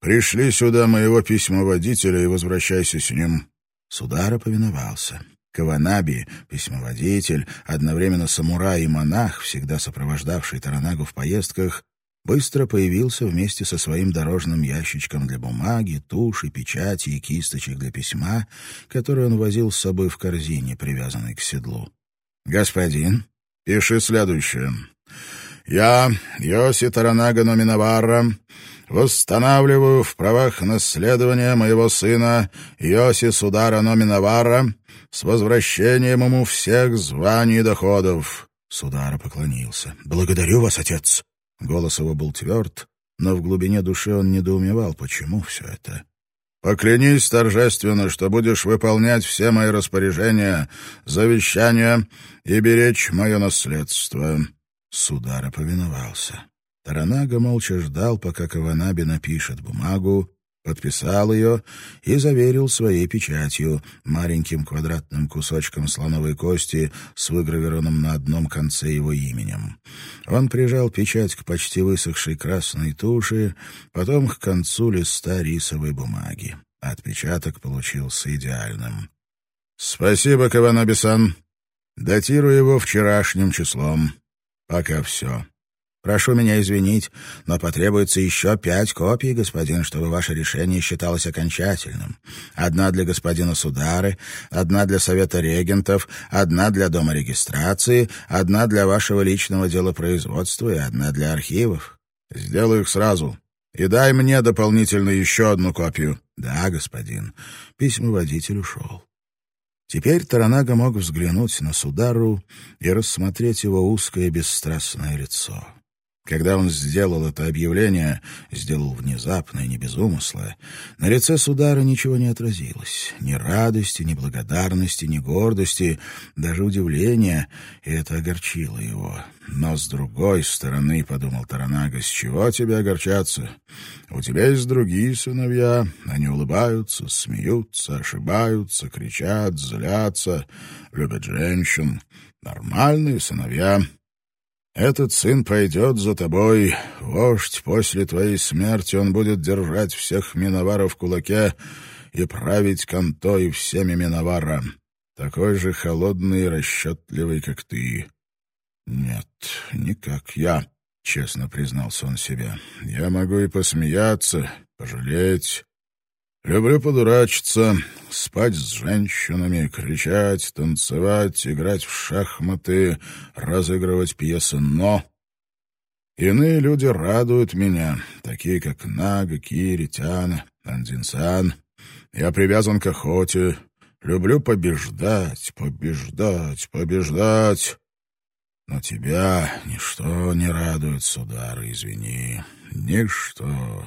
S2: Пришли сюда моего письмоводителя и возвращайся с ним». Судара повиновался. Каванаби, письмоводитель, одновременно самурай и монах, всегда сопровождавший Таранагу в поездках, быстро появился вместе со своим дорожным ящичком для бумаги, туши, печати и кисточек для письма, которые он возил с собой в корзине, привязанной к седлу. «Господин, пиши следующее. Я, Йоси Таранага Номинавара, восстанавливаю в правах наследования моего сына Йоси Судара Номинавара с возвращением ему всех званий и доходов». Судара поклонился. «Благодарю вас, отец». Голос его был тверд, но в глубине души он недоумевал, почему все это. «Поклянись торжественно, что будешь выполнять все мои распоряжения, завещания и беречь мое наследство». Судара повиновался. Таранага молча ждал, пока Каванаби напишет бумагу, подписал ее и заверил своей печатью, маленьким квадратным кусочком слоновой кости с выгравированным на одном конце его именем. Он прижал печать к почти высохшей красной туши, потом к концу листа рисовой бумаги. Отпечаток получился идеальным. «Спасибо, Каванаби-сан. Датирую его вчерашним числом. Пока все». Прошу меня извинить, но потребуется еще пять копий, господин, чтобы ваше решение считалось окончательным. Одна для господина Судары, одна для Совета регентов, одна для Дома регистрации, одна для вашего личного делопроизводства и одна для архивов. Сделаю их сразу. И дай мне дополнительно еще одну копию. Да, господин. Письмоводитель ушел. Теперь Таранага мог взглянуть на Судару и рассмотреть его узкое бесстрастное лицо. Когда он сделал это объявление, сделал внезапно и не без умысла, на лице Судара ничего не отразилось. Ни радости, ни благодарности, ни гордости, даже удивления, и это огорчило его. Но с другой стороны, — подумал Таранага, — с чего тебе огорчаться? У тебя есть другие сыновья, они улыбаются, смеются, ошибаются, кричат, злятся, любят женщин. Нормальные сыновья — этот сын пойдет за тобой, вождь, после твоей смерти он будет держать всех Миноваров в кулаке и править контой всеми Миновара, такой же холодный и расчетливый, как ты. Нет, не как я, — честно признался он себе. Я могу и посмеяться, пожалеть, Люблю подурачиться, спать с женщинами, кричать, танцевать, играть в шахматы, разыгрывать пьесы «но». Иные люди радуют меня, такие как Нага, Кири, Тяна, Андинсан. Я привязан к охоте, люблю побеждать, побеждать, побеждать. Но тебя ничто не радует, судары, извини, ничто.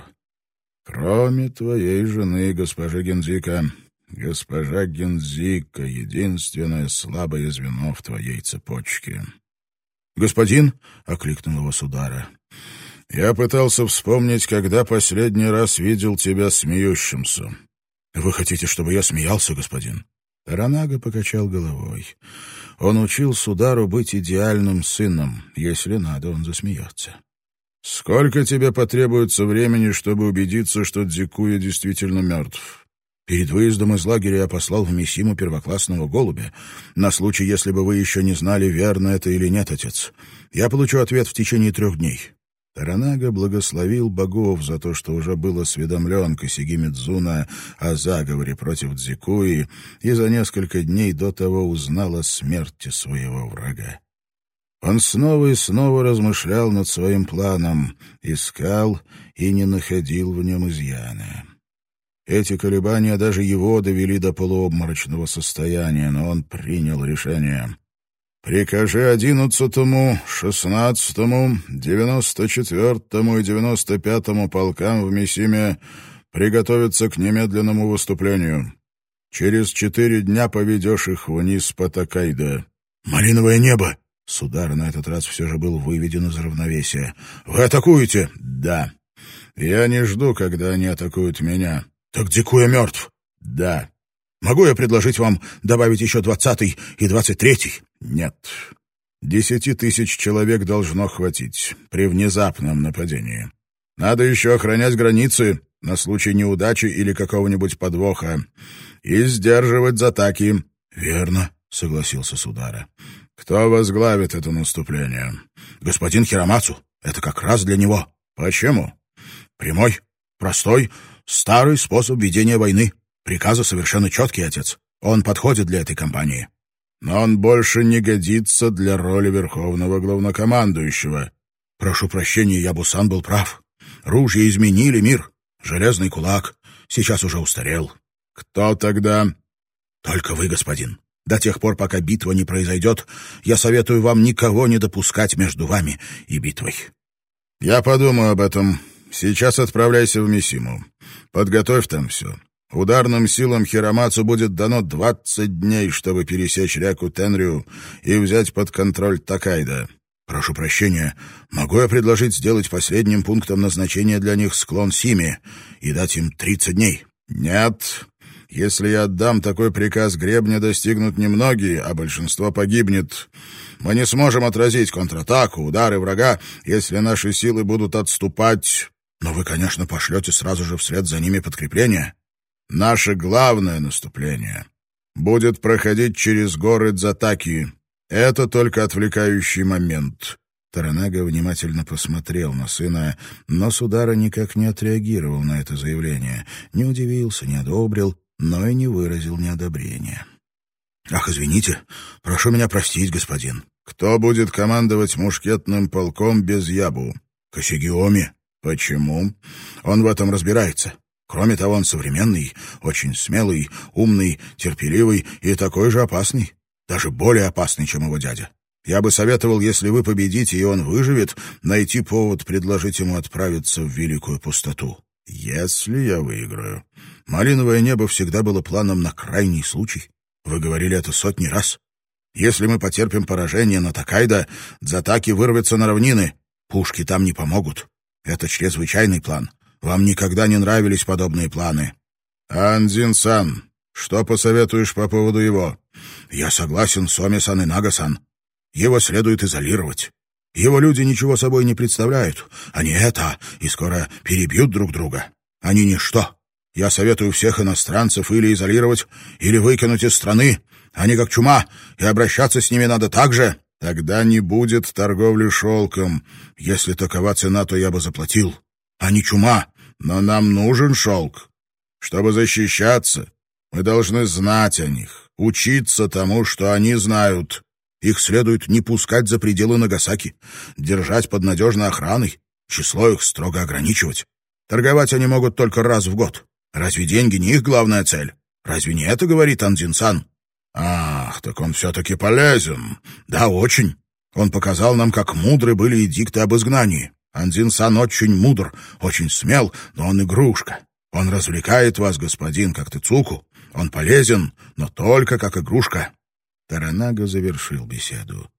S2: Кроме твоей жены, госпожи Гензика, госпожа Гензика — единственное слабое звено в твоей цепочке. «Господин?» — окликнул его Судара. «Я пытался вспомнить, когда последний раз видел тебя смеющимся». «Вы хотите, чтобы я смеялся, господин?» Таранага покачал головой. Он учил Судару быть идеальным сыном. Если надо, он засмеется. «Сколько тебе потребуется времени, чтобы убедиться, что Дзикуя действительно мертв?» Перед выездом из лагеря я послал в Мисиму первоклассного голубя, на случай, если бы вы еще не знали, верно это или нет, отец. Я получу ответ в течение трех дней». Таранага благословил богов за то, что уже был осведомлен Косиги Мидзуна о заговоре против Дзикуи и за несколько дней до того узнал о смерти своего врага. Он снова и снова размышлял над своим планом, искал и не находил в нем изъяна. Эти колебания даже его довели до полуобморочного состояния, но он принял решение. «Прикажи одиннадцатому, шестнадцатому, девяносто четвертому и девяносто пятому полкам в Миссиме приготовиться к немедленному выступлению. Через четыре дня поведешь их вниз по Такайда». «Малиновое небо!» Судар на этот раз все же был выведен из равновесия. «Вы атакуете?» «Да». «Я не жду, когда они атакуют меня». «Так Дикуя мертв?» «Да». «Могу я предложить вам добавить еще двадцатый и двадцать третий?» «Нет». «Десяти тысяч человек должно хватить при внезапном нападении. Надо еще охранять границы на случай неудачи или какого-нибудь подвоха и сдерживать атаки». «Верно», — согласился Судара. Кто возглавит это наступление? Господин Хиромацу. Это как раз для него. Почему? Прямой, простой, старый способ ведения войны. Приказы совершенно четкие, отец. Он подходит для этой кампании. Но он больше не годится для роли верховного главнокомандующего. Прошу прощения, я Бусан был прав. Ружья изменили мир. Железный кулак сейчас уже устарел. Кто тогда? Только вы, господин. До тех пор, пока битва не произойдет, я советую вам никого не допускать между вами и битвой. Я подумаю об этом. Сейчас отправляйся в Мисиму. Подготовь там все. Ударным силам Хиромацу будет дано двадцать дней, чтобы пересечь реку Тенрю и взять под контроль Такайда. Прошу прощения, могу я предложить сделать последним пунктом назначения для них склон Сими и дать им тридцать дней? Нет, если я отдам такой приказ, гребня достигнут немногие, а большинство погибнет. Мы не сможем отразить контратаку, удары врага, если наши силы будут отступать. Но вы, конечно, пошлете сразу же вслед за ними подкрепление. Наше главное наступление будет проходить через горы Дзатаки. Это только отвлекающий момент.
S1: Таранага внимательно посмотрел на сына, но Судара никак не отреагировал на это заявление, не удивился, не одобрил, но и не выразил неодобрения. «Ах, извините, прошу меня простить, господин. Кто будет командовать мушкетным полком без Ябу? Косигиоми. Почему? Он в этом разбирается. Кроме того, он современный, очень смелый, умный, терпеливый и такой же опасный. Даже более опасный, чем его дядя. Я бы советовал, если вы победите и он выживет, найти повод предложить ему отправиться в великую пустоту. Если я выиграю. Малиновое небо всегда было планом на крайний случай. Вы говорили это сотни раз. Если мы потерпим поражение на Такайда, Дзатаки вырвется на равнины. Пушки там не помогут. Это чрезвычайный план. Вам никогда не нравились подобные планы. Андзин-сан, что посоветуешь по поводу его? Я согласен с Оми-сан и Нага-сан. Его следует изолировать. Его люди ничего собой не представляют. Они это, и скоро перебьют друг друга. Они ничто. Я советую всех иностранцев или изолировать, или выкинуть из страны. Они как чума, и обращаться с ними надо так же. Тогда не будет торговли шелком. Если такова цена, то я бы заплатил. Они чума, но нам нужен шелк. Чтобы защищаться, мы должны знать о них, учиться тому, что они знают. Их следует не пускать за пределы Нагасаки, держать под надежной охраной, число их строго ограничивать. Торговать они могут только раз в год. Разве деньги не их главная цель? Разве не это говорит Андзин-сан? Ах, так он все-таки полезен. Да, очень. Он показал нам, как мудры были эдикты об изгнании. Андзин-сан очень мудр, очень смел, но он игрушка. Он развлекает вас, господин, как Тыцуку. Он полезен, но только как игрушка. Таранага завершил беседу.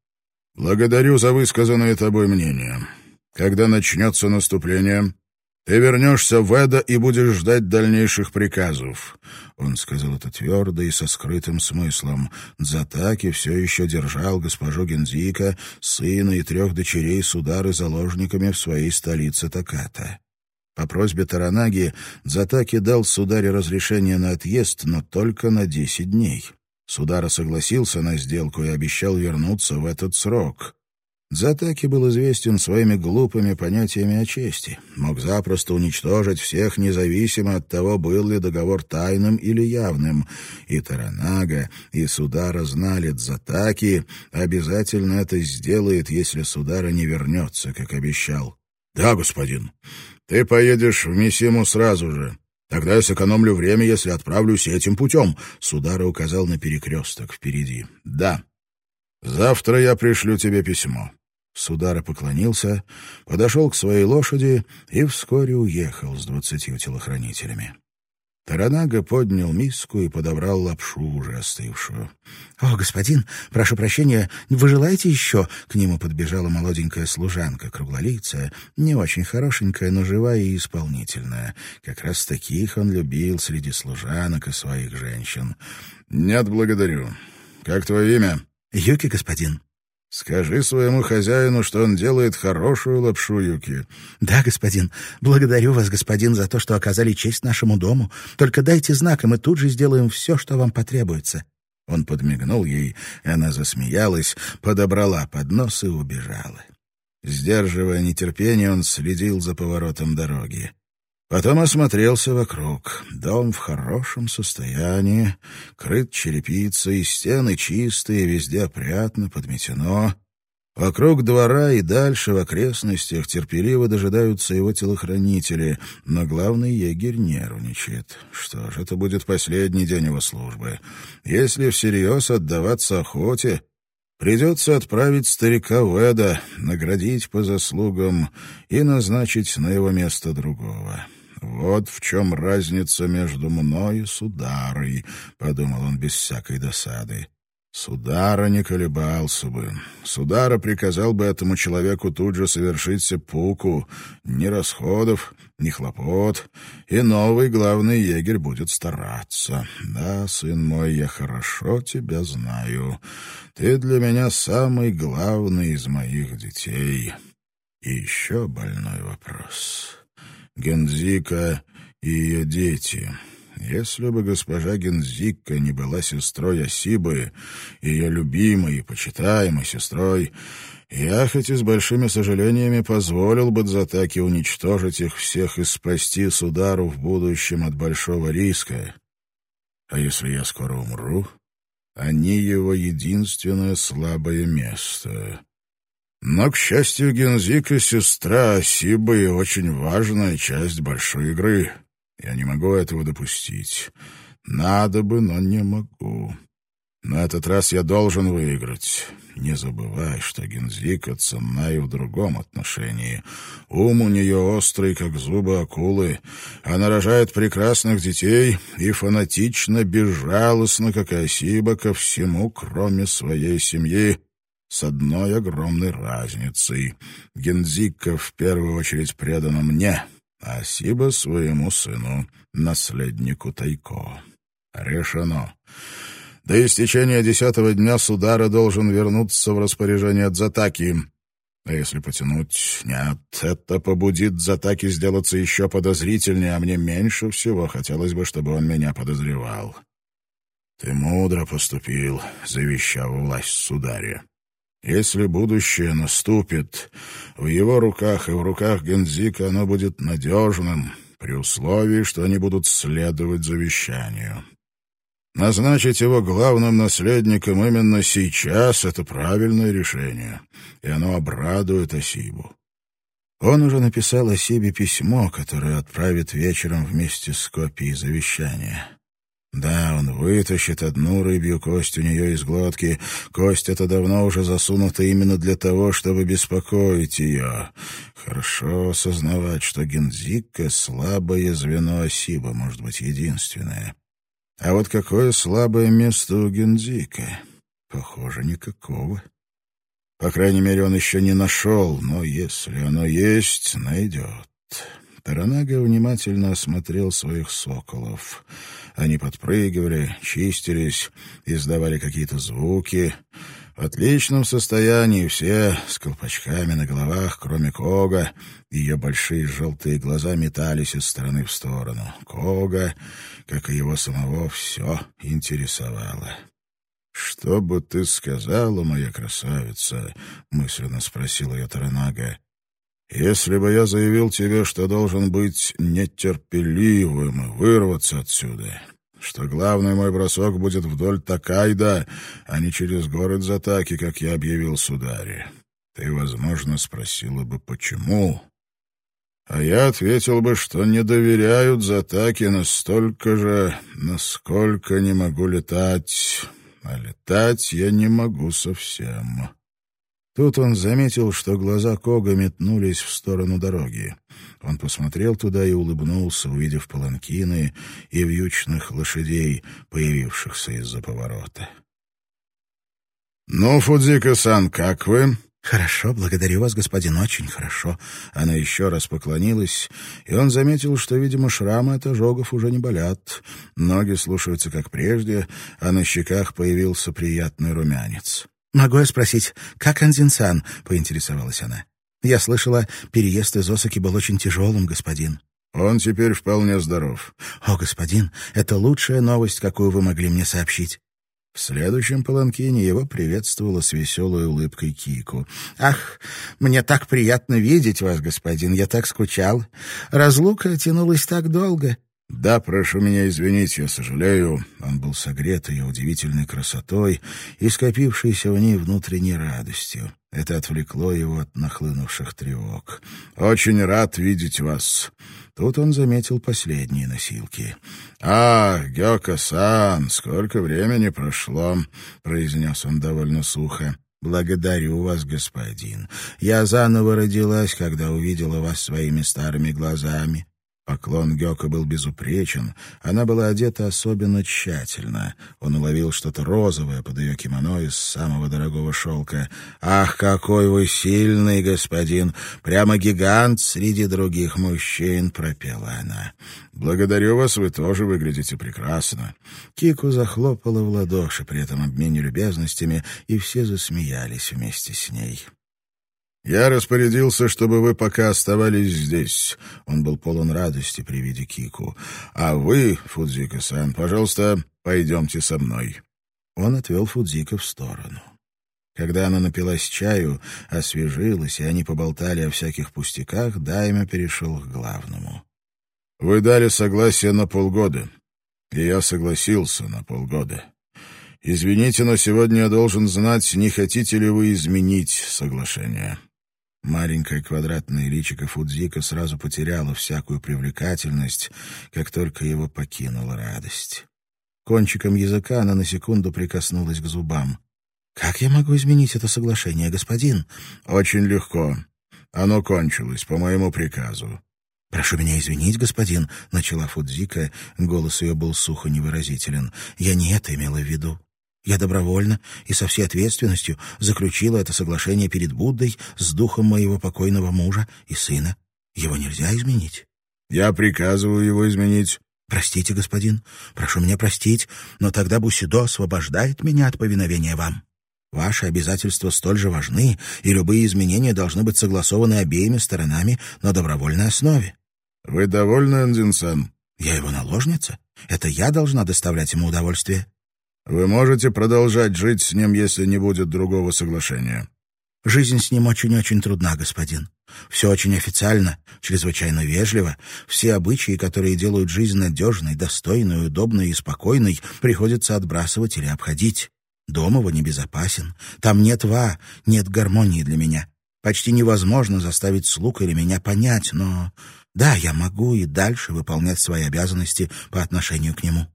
S1: «Благодарю за высказанное тобой мнение. Когда начнется наступление, ты вернешься в Эда и будешь ждать дальнейших приказов». Он сказал это твердо и со скрытым смыслом. Дзатаки все еще держал госпожу Гензика, сына и трех дочерей Судары заложниками в своей столице Таката. По просьбе Таранаги Дзатаки дал Сударе разрешение на отъезд, но только на десять дней. Судара согласился на сделку и обещал вернуться в этот срок. Затаки был известен своими глупыми понятиями о чести. Мог запросто уничтожить всех, независимо от того, был ли договор тайным или явным. И Таранага, и Судара знали Дзатаки, обязательно это сделает, если Судара не вернется, как обещал. «Да, господин. Ты поедешь в Мисиму сразу же. Тогда я сэкономлю время, если отправлюсь этим путем. Судара указал на перекресток впереди. Да. Завтра я пришлю тебе письмо. Судара поклонился, подошел к своей лошади и вскоре уехал с двадцатью телохранителями. Таранага поднял миску и подобрал лапшу, уже остывшую. — О, господин, прошу прощения, вы желаете еще? К нему подбежала молоденькая служанка, круглолицая, не очень хорошенькая, но живая и исполнительная. Как раз таких он любил среди служанок и своих женщин. — Нет, благодарю. Как твое имя? — Юки, господин. Скажи своему хозяину, что он делает хорошую лапшу, Юки. Да, господин. Благодарю вас, господин, за то, что оказали честь нашему дому. Только дайте знак, и мы тут же сделаем все, что вам потребуется. Он подмигнул ей, и она засмеялась, подобрала поднос и убежала. Сдерживая нетерпение, он следил за поворотом дороги. Потом осмотрелся вокруг. Дом в хорошем состоянии, крыт черепицей, стены чистые, везде опрятно, подметено. Вокруг двора и дальше в окрестностях терпеливо дожидаются его телохранители, но главный егерь нервничает. Что ж, это будет последний день его службы. Если всерьез отдаваться охоте, придется отправить старика Веда, наградить по заслугам и назначить на его место другого. «Вот в чем разница между мной и Сударой», — подумал он без всякой досады. Судара не колебался бы. Судара приказал бы этому человеку тут же совершить сепуку. Ни расходов, ни хлопот. И новый главный егерь будет стараться. Да, сын мой, я хорошо тебя знаю. Ты для меня самый главный из моих детей. И еще больной вопрос. Гензика и ее дети. Если бы госпожа Гензикка не была сестрой Осибы, ее любимой и почитаемой сестрой, я, хоть и с большими сожалениями, позволил бы Дзатаке уничтожить их всех и спасти Судару в будущем от большого риска. А если я скоро умру, они его единственное слабое место. Но, к счастью, Гензика — сестра Осибы и очень важная часть большой игры. Я не могу этого допустить. Надо бы, но не могу. На этот раз я должен выиграть. Не забывай, что Гензика ценна и в другом отношении. Ум у нее острый, как зубы акулы. Она рожает прекрасных детей и фанатично, безжалостно, как Осиба, ко всему, кроме своей семьи с одной огромной разницей. Гензика в первую очередь предана мне, а Сиба своему сыну, наследнику Тайко. Решено. До истечения десятого дня Судара должен вернуться в распоряжение Дзатаки. А если потянуть? Нет, это побудит Дзатаки сделаться еще подозрительнее, а мне меньше всего хотелось бы, чтобы он меня подозревал. Ты мудро поступил, завещав власть Сударе. Если будущее наступит, в его руках и в руках Гензика оно будет надежным, при условии, что они будут следовать завещанию. Назначить его главным наследником именно сейчас — это правильное решение, и оно обрадует Осибу. Он уже написал Осибе письмо, которое отправит вечером вместе с копией завещания. Да, он вытащит одну рыбью кость у нее из глотки. Кость эта давно уже засунута именно для того, чтобы беспокоить ее. Хорошо осознавать, что Гензикка — слабое звено Осиба, может быть, единственное. А вот какое слабое место у Гензика? Похоже, никакого. По крайней мере, он еще не нашел, но если оно есть, найдет. Таранага внимательно осмотрел своих соколов — они подпрыгивали, чистились, издавали какие-то звуки. В отличном состоянии все, с колпачками на головах, кроме Кога. Ее большие желтые глаза метались из стороны в сторону. Кога, как и его самого, все интересовало. «Что бы ты сказала, моя красавица?» — мысленно спросил ее Таранага. Если бы я заявил тебе, что должен быть нетерпеливым и вырваться отсюда, что главный мой бросок будет вдоль Такайда, а не через город Затаки, как я объявил сударе, ты, возможно, спросила бы, почему. А я ответил бы, что не доверяют Затаки настолько же, насколько не могу летать, а летать я не могу совсем. Тут он заметил, что глаза Кога метнулись в сторону дороги. Он посмотрел туда и улыбнулся, увидев паланкины и вьючных лошадей, появившихся из-за поворота. «Ну, Фудзика-сан, как вы?» «Хорошо, благодарю вас, господин, очень хорошо». Она еще раз поклонилась, и он заметил, что, видимо, шрамы от ожогов уже не болят. Ноги слушаются, как прежде, а на щеках появился приятный румянец. «Могу я спросить, как Анзинсан?» — поинтересовалась она. «Я слышала, переезд из Осаки был очень тяжелым, господин». «Он теперь вполне здоров». «О, господин, это лучшая новость, какую вы могли мне сообщить». В следующем паланкине его приветствовала с веселой улыбкой Кику. «Ах, мне так приятно видеть вас, господин, я так скучал. Разлука тянулась так долго. «Да, прошу меня извинить, я сожалею». Он был согрет ее удивительной красотой и скопившейся в ней внутренней радостью. Это отвлекло его от нахлынувших тревог. «Очень рад видеть вас». Тут он заметил последние носилки. «А, Гёка-сан, сколько времени прошло!» — произнес он довольно сухо. «Благодарю вас, господин. Я заново родилась, когда увидела вас своими старыми глазами. Поклон Гёка был безупречен, она была одета особенно тщательно. Он уловил что-то розовое под ее кимоно из самого дорогого шелка. «Ах, какой вы сильный, господин! Прямо гигант среди других мужчин!» — пропела она. «Благодарю вас, вы тоже выглядите прекрасно». Кику захлопала в ладоши при этом обмене любезностями, и все засмеялись вместе с ней. Я распорядился, чтобы вы пока оставались здесь. Он был полон радости при виде Кику. А вы, Фудзика-сан, пожалуйста, пойдемте со мной. Он отвел Фудзика в сторону. Когда она напилась чаю, освежилась, и они поболтали о всяких пустяках, Дайма перешел к главному. «Вы дали согласие на полгода, и я согласился на полгода. Извините, но сегодня я должен знать, не хотите ли вы изменить соглашение». Маленькое квадратное личико Фудзика сразу потеряло всякую привлекательность, как только его покинула радость. Кончиком языка она на секунду прикоснулась к зубам. «Как я могу изменить это соглашение, господин?» «Очень легко. Оно кончилось, по моему приказу». «Прошу меня извинить, господин», — начала Фудзика, голос ее был сухо невыразителен. «Я не это имела в виду. Я добровольно и со всей ответственностью заключила это соглашение перед Буддой с духом моего покойного мужа и сына. Его нельзя изменить». «Я приказываю его изменить». «Простите, господин, прошу меня простить, но тогда Бусидо освобождает меня от повиновения вам». Ваши обязательства столь же важны, и любые изменения должны быть согласованы обеими сторонами на добровольной основе. Вы довольны, Андинсан? Я его наложница. Это я должна доставлять ему удовольствие. Вы можете продолжать жить с ним, если не будет другого соглашения. Жизнь с ним очень-очень трудна, господин. Все очень официально, чрезвычайно вежливо. Все обычаи, которые делают жизнь надежной, достойной, удобной и спокойной, приходится отбрасывать или обходить. Дом его небезопасен. Там нет ва, нет гармонии для меня. Почти невозможно заставить слуг или меня понять, но... Да, я могу и дальше выполнять свои обязанности по отношению к нему.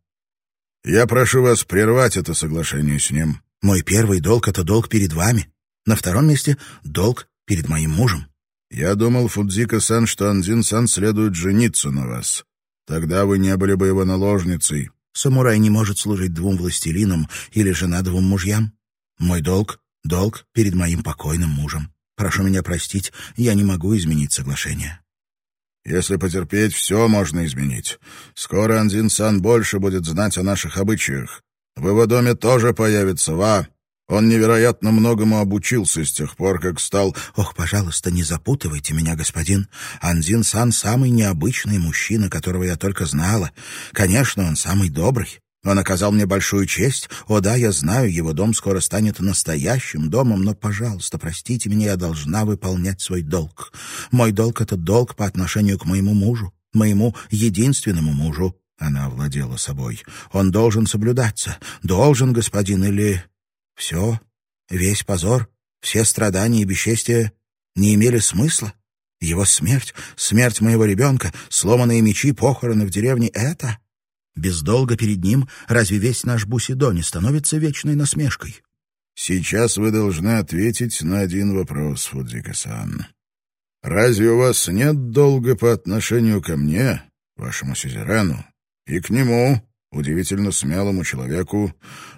S1: Я прошу вас прервать это соглашение с ним. Мой первый долг — это долг перед вами. На втором месте — долг перед моим мужем. Я думал, Фудзика-сан, что Андзин-сан следует жениться на вас. Тогда вы не были бы его наложницей. Самурай не может служить двум властелинам или жена двум мужьям. Мой долг — долг перед моим покойным мужем. Прошу меня простить, я не могу изменить соглашение. Если потерпеть, все можно изменить. Скоро Андин-сан больше будет знать о наших обычаях. В его доме тоже появится Ва, он невероятно многому обучился с тех пор, как стал... Ох, пожалуйста, не запутывайте меня, господин. Андин Сан самый необычный мужчина, которого я только знала. Конечно, он самый добрый. Он оказал мне большую честь. О да, я знаю, его дом скоро станет настоящим домом, но, пожалуйста, простите меня, я должна выполнять свой долг. Мой долг — это долг по отношению к моему мужу, моему единственному мужу. Она овладела собой. Он должен соблюдаться. Должен, господин, или... Все, весь позор, все страдания и бесчестия не имели смысла. Его смерть, смерть моего ребенка, сломанные мечи, похороны в деревне — это... Без долга перед ним разве весь наш Бусидо не становится вечной насмешкой? Сейчас вы должны ответить на один вопрос, Фудзика-сан. Разве у вас нет долга по отношению ко мне, вашему сюзерену, и к нему, удивительно смелому человеку,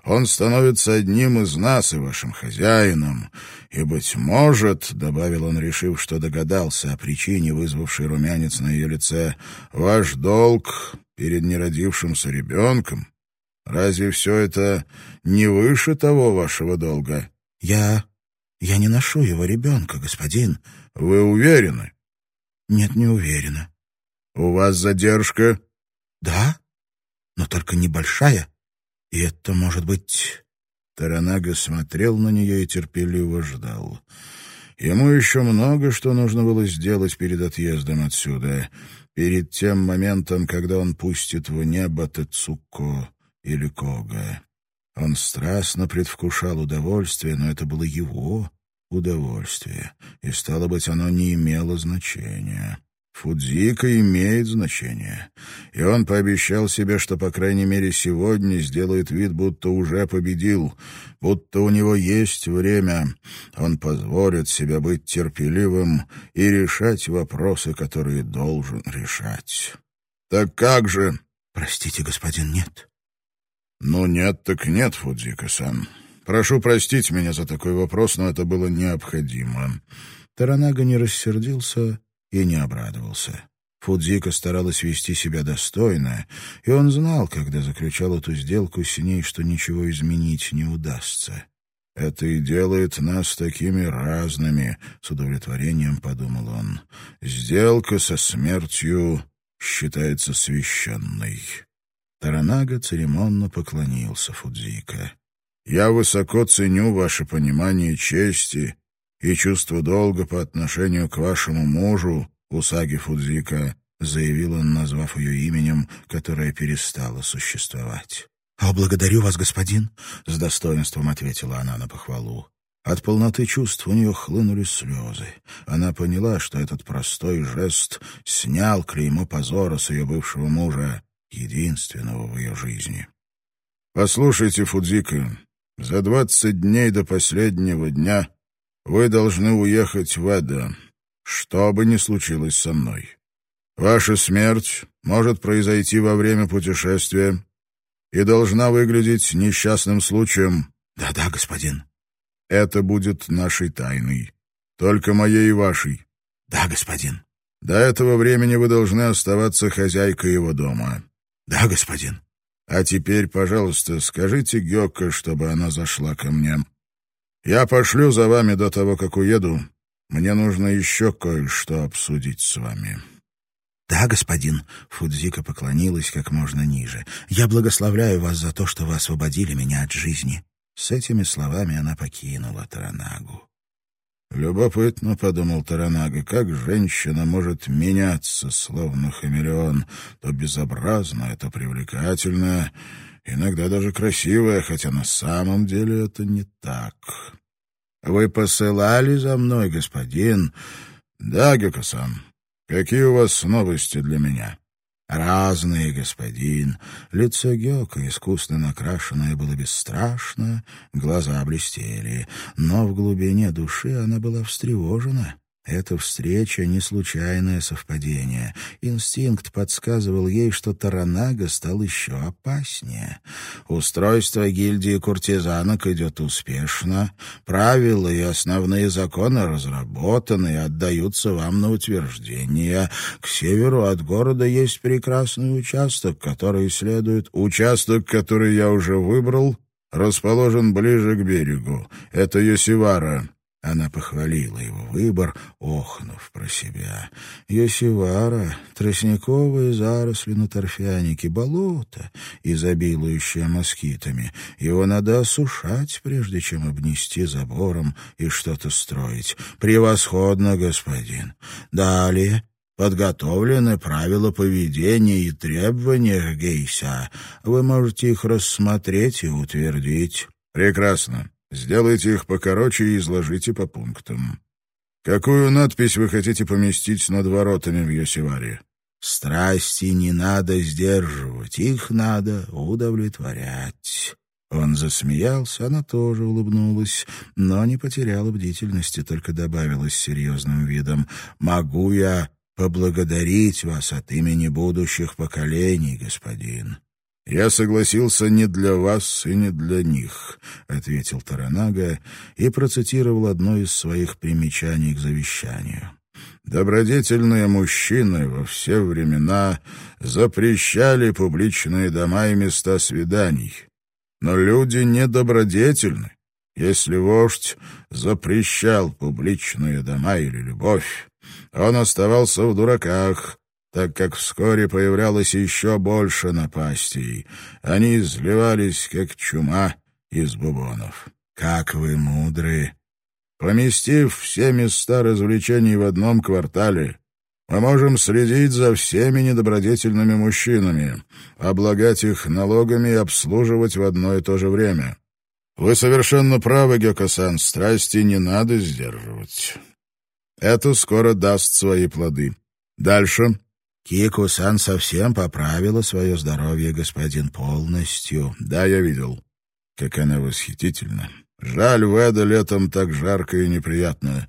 S1: он становится одним из нас и вашим хозяином, и, быть может, — добавил он, решив, что догадался о причине, вызвавшей румянец на ее лице, — ваш долг перед неродившимся ребенком, разве все это не выше того вашего долга? — Я... я не ношу его ребенка, господин. — Вы уверены? — Нет, не уверена. — У вас задержка? — Да, но только небольшая. И это, может быть...» Таранага смотрел на нее и терпеливо ждал. Ему еще много что нужно было сделать перед отъездом отсюда, перед тем моментом, когда он пустит в небо Тецуко или Кога. Он страстно предвкушал удовольствие, но это было его удовольствие, и, стало быть, оно не имело значения. Фудзика имеет значение, и он пообещал себе, что, по крайней мере, сегодня сделает вид, будто уже победил, будто у него есть время. Он позволит себе быть терпеливым и решать вопросы, которые должен решать. «Так как же?» «Простите, господин, нет». «Ну, нет так нет, Фудзика-сан. Прошу простить меня за такой вопрос, но это было необходимо». Таранага не рассердился и не обрадовался. Фудзика старалась вести себя достойно, и он знал, когда заключал эту сделку с ней, что ничего изменить не удастся. Это и делает нас такими разными, — с удовлетворением подумал он. Сделка со смертью считается священной. Таранага церемонно поклонился Фудзика. «Я высоко ценю ваше понимание чести и чувство долга по отношению к вашему мужу, Усаги Фудзика», — заявил он, назвав ее именем, которое перестало существовать.
S2: «О, благодарю вас, господин», —
S1: с достоинством ответила она на похвалу. От полноты чувств у нее хлынули слезы. Она поняла, что этот простой жест снял клеймо позора с ее бывшего мужа, единственного в ее жизни. «Послушайте, Фудзика, за двадцать дней до последнего дня вы должны уехать в Эда, что бы ни случилось со мной. Ваша смерть может произойти во время путешествия, и должна выглядеть несчастным случаем.
S2: Да-да, господин.
S1: Это будет нашей тайной. Только моей и вашей.
S2: Да, господин.
S1: До этого времени вы должны оставаться хозяйкой его дома.
S2: Да, господин.
S1: А теперь, пожалуйста, скажите Гёкко, чтобы она зашла ко мне. Я пошлю за вами до того, как уеду. Мне нужно еще кое-что обсудить с вами.
S2: «Да, господин», — Фудзика поклонилась как можно ниже, — «я благословляю вас за то, что вы освободили меня от жизни». С этими словами она покинула Таранагу.
S1: «Любопытно», — подумал Таранага, — «как женщина может меняться, словно хамелеон, то безобразная, то привлекательная, иногда даже красивая, хотя на самом деле это не так». «Вы посылали за мной, господин?» «Да, Гекасан. Какие у вас новости для меня?
S2: Разные, господин. Лицо Гёка, искусно накрашенное, было бесстрашно, глаза блестели, но в глубине души она была встревожена. Эта встреча — не случайное совпадение. Инстинкт подсказывал ей, что Таранага стал еще опаснее. Устройство гильдии куртизанок идет успешно, правила и основные законы разработаны и отдаются вам на утверждение. К северу от города есть прекрасный участок, который следует...
S1: Участок, который я уже выбрал, расположен ближе к берегу. Это Йосивара.
S2: Она похвалила его выбор, охнув про себя. Йосивара, тростниковые заросли на торфянике, болото, изобилующее москитами. Его надо осушать, прежде чем обнести забором и что-то строить. Превосходно, господин. Далее подготовлены правила поведения и требования Гейся. Вы можете их рассмотреть и утвердить.
S1: Прекрасно. Сделайте их покороче и изложите по пунктам. Какую надпись вы хотите поместить над воротами в Йосиваре?
S2: Страсти не надо сдерживать, их надо удовлетворять. Он засмеялся, она тоже улыбнулась, но не потеряла бдительности, только добавила серьезным видом. «Могу я поблагодарить вас от имени будущих поколений, господин?»
S1: «Я согласился не для вас и не для них», — ответил Таранага и процитировал одно из своих примечаний к завещанию. «Добродетельные мужчины во все времена запрещали публичные дома и места свиданий. Но люди недобродетельны. Если вождь запрещал публичные дома или любовь, он оставался в дураках, так как вскоре появлялось еще больше напастей. Они изливались, как чума из бубонов.
S2: «Как вы мудры!»
S1: Поместив все места развлечений в одном квартале, мы можем следить за всеми недобродетельными мужчинами, облагать их налогами и обслуживать в одно и то же время. Вы совершенно правы, Гёко-сан, страсти не надо сдерживать. Это скоро даст свои плоды. Дальше
S2: Кико-сан совсем поправила свое здоровье, господин, полностью.
S1: Да, я видел. Как она восхитительна. Жаль, в Эда летом так жарко и неприятно.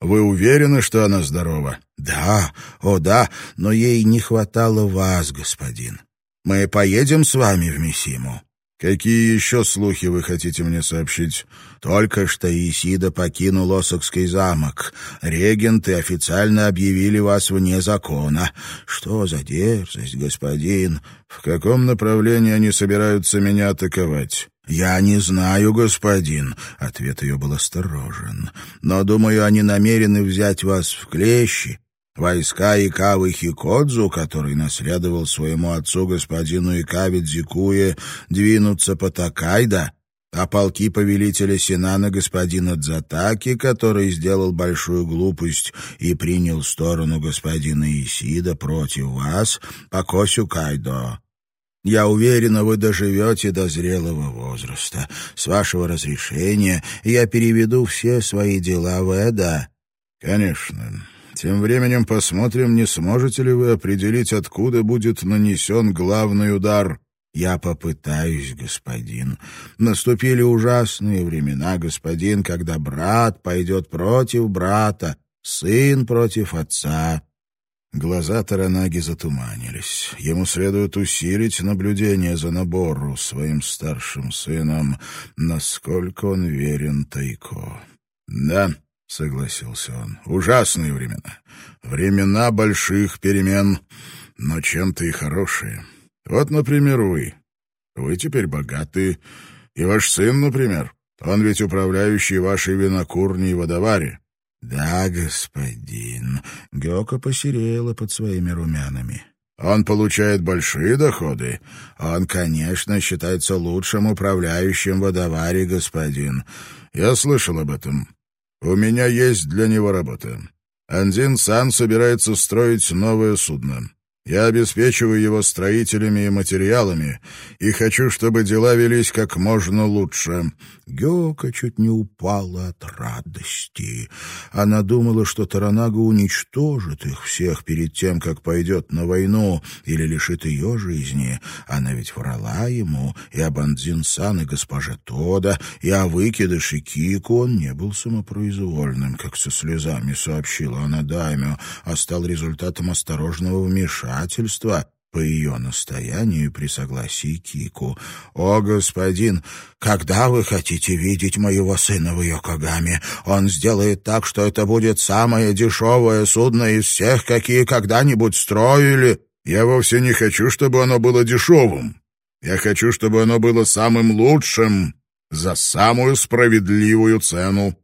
S1: Вы уверены, что она здорова?
S2: Да, о да, но ей не хватало вас, господин. Мы поедем с вами в Мисиму.
S1: Какие еще слухи вы хотите мне сообщить?
S2: Только что Исида покинул Осокский замок. Регенты официально объявили вас вне закона. Что за дерзость, господин?
S1: В каком направлении они собираются меня атаковать?
S2: «Я не знаю, господин», — ответ ее был осторожен, «но, думаю, они намерены взять вас в клещи. Войска Икавы Хикодзу, который наследовал своему отцу господину Икаве Дзикуе, двинутся по Такайда, а полки повелителя Синана господина Дзатаки, который сделал большую глупость и принял сторону господина Исида против вас, по Косю Кайдо. Я уверена, вы доживете до зрелого возраста. С вашего разрешения я переведу все свои дела в Эда».
S1: «Конечно. Тем временем посмотрим, не сможете ли вы определить, откуда будет нанесен главный удар».
S2: «Я попытаюсь, господин. Наступили ужасные времена, господин, когда брат пойдет против брата, сын против отца».
S1: Глаза Таранаги затуманились. Ему следует усилить наблюдение за Набору, своим старшим сыном, насколько он верен Тайко. «Да», — согласился он, — «ужасные времена. Времена больших перемен, но чем-то и хорошие. Вот, например, вы. Вы теперь богаты, и ваш сын, например. Он ведь управляющий вашей винокурней в Адаваре.
S2: «Да, господин». Гёка посерела под своими румянами.
S1: «Он получает большие доходы.
S2: Он, конечно, считается лучшим управляющим в Адаваре, господин.
S1: Я слышал об этом. У меня есть для него работа. Андин Сан собирается строить новое судно. Я обеспечиваю его строителями и материалами и хочу, чтобы дела велись как можно лучше.
S2: Гёка чуть не упала от радости. Она думала, что Таранага уничтожит их всех перед тем, как пойдет на войну или лишит ее жизни. Она ведь врала ему и об Андзинсан и госпоже Тода, и о выкидыше Кику он не был самопроизвольным, как со слезами сообщила она Даймю, а стал результатом осторожного вмешательства — по ее настоянию при согласии Кику. «О, господин, когда вы хотите видеть моего сына в Йокогаме? Он сделает так, что это будет самое дешевое судно из всех, какие когда-нибудь строили».
S1: «Я вовсе не хочу, чтобы оно было дешевым. Я хочу, чтобы оно было самым лучшим за самую справедливую цену.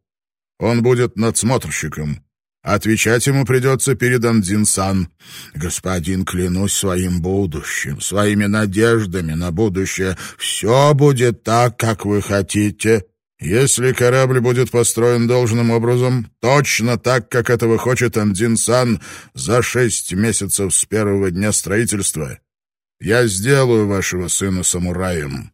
S1: Он будет надсмотрщиком, Отвечать ему придется перед Андзинсан. Господин, клянусь своим будущим, своими надеждами на будущее. Все будет так, как вы хотите. Если корабль будет построен должным образом, точно так, как этого хочет Андзинсан, за шесть месяцев с первого дня строительства, я сделаю вашего сына самураем».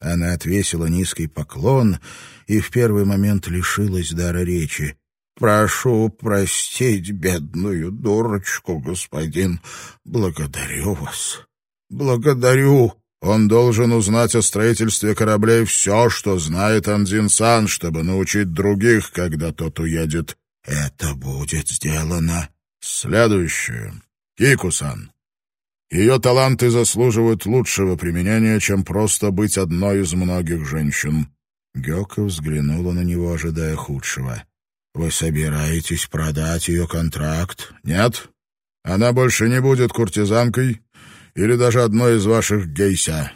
S2: Она отвесила низкий поклон и в первый момент лишилась дара речи. Прошу простить бедную дурочку, господин. Благодарю вас. Благодарю.
S1: Он должен узнать о строительстве кораблей все, что знает Андзин-сан, чтобы научить других, когда тот уедет.
S2: Это будет сделано.
S1: Следующее. Кику-сан. Ее таланты заслуживают лучшего применения, чем просто быть одной из многих женщин.
S2: Гёка взглянула на него, ожидая худшего. Вы собираетесь продать ее контракт?
S1: Нет. Она больше не будет куртизанкой или даже одной из ваших гейся.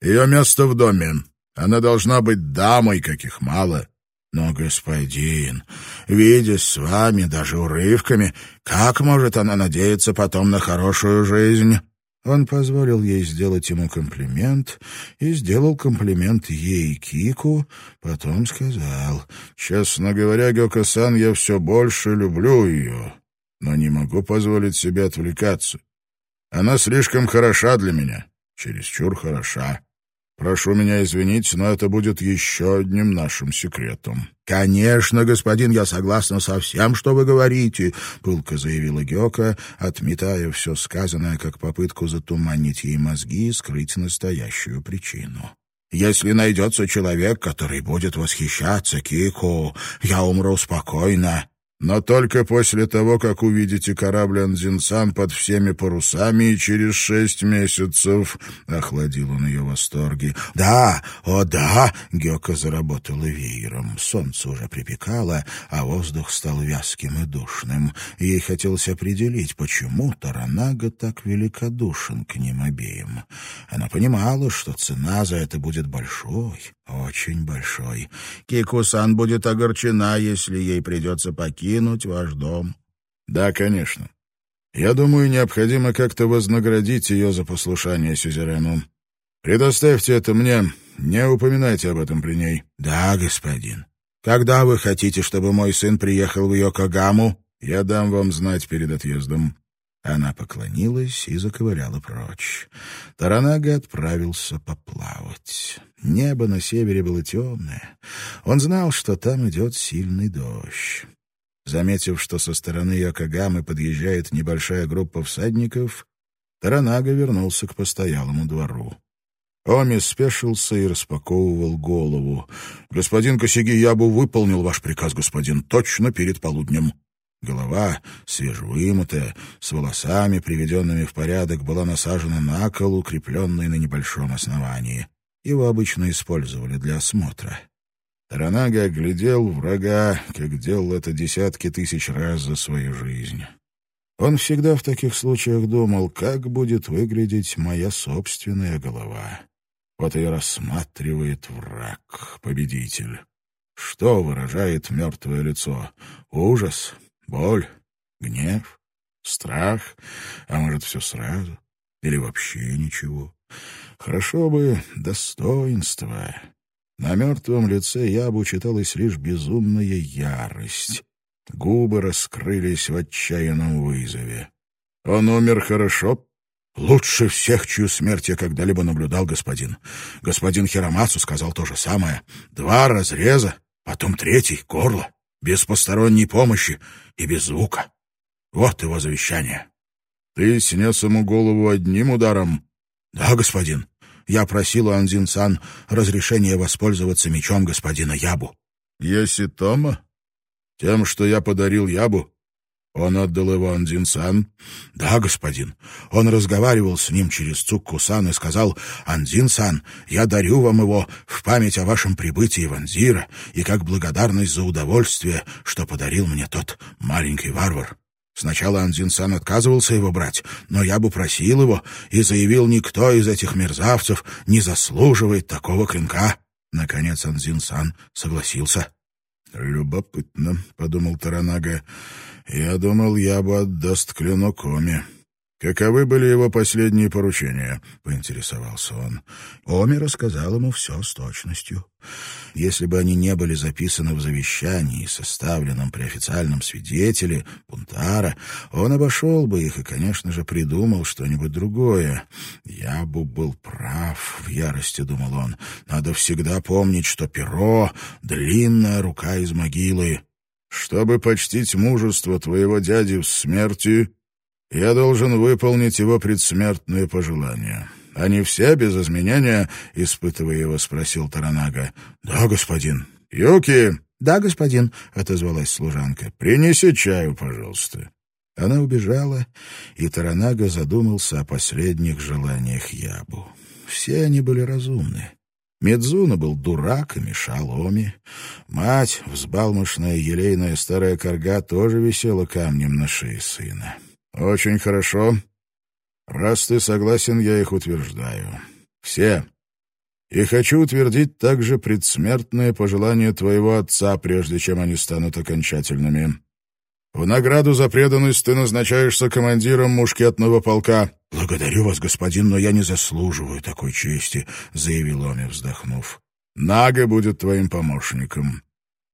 S1: Ее место в доме. Она должна быть дамой, каких мало.
S2: Но, господин, видясь с вами даже урывками, как может она надеяться потом на хорошую жизнь? Он позволил ей сделать ему комплимент и сделал комплимент ей, Кику, потом сказал,
S1: «Честно говоря, Гёка-сан, я все больше люблю ее, но не могу позволить себе отвлекаться. Она слишком хороша для меня, чересчур хороша. Прошу меня извинить, но это будет еще одним нашим секретом».
S2: «Конечно, господин, я согласна со всем, что вы говорите», — пылко заявила Гёка, отметая все сказанное как попытку затуманить ей мозги и скрыть настоящую причину. «Если найдется человек, который будет восхищаться Кику, я умру спокойно.
S1: Но только после того, как увидите корабль Анзинсан под всеми парусами и через шесть месяцев. Охладил он ее восторги.
S2: Да, о да, Гёка заработала веером. Солнце уже припекало, а воздух стал вязким и душным. Ей хотелось определить, почему Таранага так великодушен к ним обеим. Она понимала, что цена за это будет большой, очень большой. Кикусан будет огорчена, если ей придется покинуть ваш дом.
S1: Да, конечно. Я думаю, необходимо как-то вознаградить ее за послушание Сюзерену. Предоставьте это мне, не упоминайте об этом при ней.
S2: Да, господин. Когда вы хотите, чтобы мой сын приехал в Йокогаму?
S1: Я дам вам знать перед отъездом.
S2: Она поклонилась и заковыряла прочь. Таранага отправился поплавать. Небо на севере было темное. Он знал, что там идет сильный дождь. Заметив, что со стороны Йокогамы подъезжает небольшая группа всадников, Таранага вернулся к постоялому двору. Оми спешился и распаковывал голову. «Господин Косиги Ябу выполнил ваш приказ, господин, точно перед полуднем». Голова, свежевымытая, с волосами, приведенными в порядок, была насажена на кол, укрепленный на небольшом основании. Его обычно использовали для осмотра. Таранага оглядел врага, как делал это десятки тысяч раз за свою жизнь. Он всегда в таких случаях думал, как будет выглядеть моя собственная голова. Вот и рассматривает враг, победитель. Что выражает мертвое лицо? Ужас, Боль, гнев, страх, а может, все сразу? Или вообще ничего? Хорошо бы достоинство. На мертвом лице Ябу читалась лишь безумная ярость. Губы раскрылись в отчаянном вызове. «Он умер хорошо?» «Лучше всех, чью смерть я когда-либо наблюдал, господин. Господин Хиромацу сказал то же самое. Два разреза, потом третий, горло без посторонней помощи и без звука. Вот его завещание.
S1: Ты снес ему голову одним ударом?
S2: Да, господин. Я просил у Анзин-сан разрешения воспользоваться мечом господина Ябу.
S1: Тома? Тем, что я подарил Ябу? Он отдал его Андин-сан?
S2: Да, господин. Он разговаривал с ним через Цукку-сан и сказал, «Андин-сан, я дарю вам его в память о вашем прибытии в Анзира и как благодарность за удовольствие, что подарил мне тот маленький варвар». Сначала Андин-сан отказывался его брать, но я бы просил его и заявил, никто из этих мерзавцев не заслуживает такого клинка. Наконец Андин-сан согласился.
S1: «Любопытно», — подумал Таранага. «Я думал, я бы отдаст клинок Оми». «Каковы были его последние поручения?» — поинтересовался он.
S2: Оми рассказал ему все с точностью. Если бы они не были записаны в завещании, составленном при официальном свидетеле, Пунтара, он обошел бы их и, конечно же, придумал что-нибудь другое. «Я бы был прав», — в ярости думал он. «Надо всегда помнить, что перо — длинная рука из могилы».
S1: «Чтобы почтить мужество твоего дяди в смерти, я должен выполнить его предсмертные пожелания. Они все без изменения, испытывая его, спросил Таранага. Да, господин. Юки.
S2: Да, господин, отозвалась служанка.
S1: Принеси чаю, пожалуйста.
S2: Она убежала, и Таранага задумался о последних желаниях Ябу. Все они были разумны. Медзуна был дурак и мешал Оми. Мать, взбалмошная елейная старая корга, тоже висела камнем на шее сына.
S1: «Очень хорошо. Раз ты согласен, я их утверждаю. Все. И хочу утвердить также предсмертные пожелания твоего отца, прежде чем они станут окончательными. В награду за преданность ты назначаешься командиром мушкетного полка».
S2: «Благодарю вас, господин, но я не заслуживаю такой чести», — заявил Оми, вздохнув.
S1: «Нага будет твоим помощником.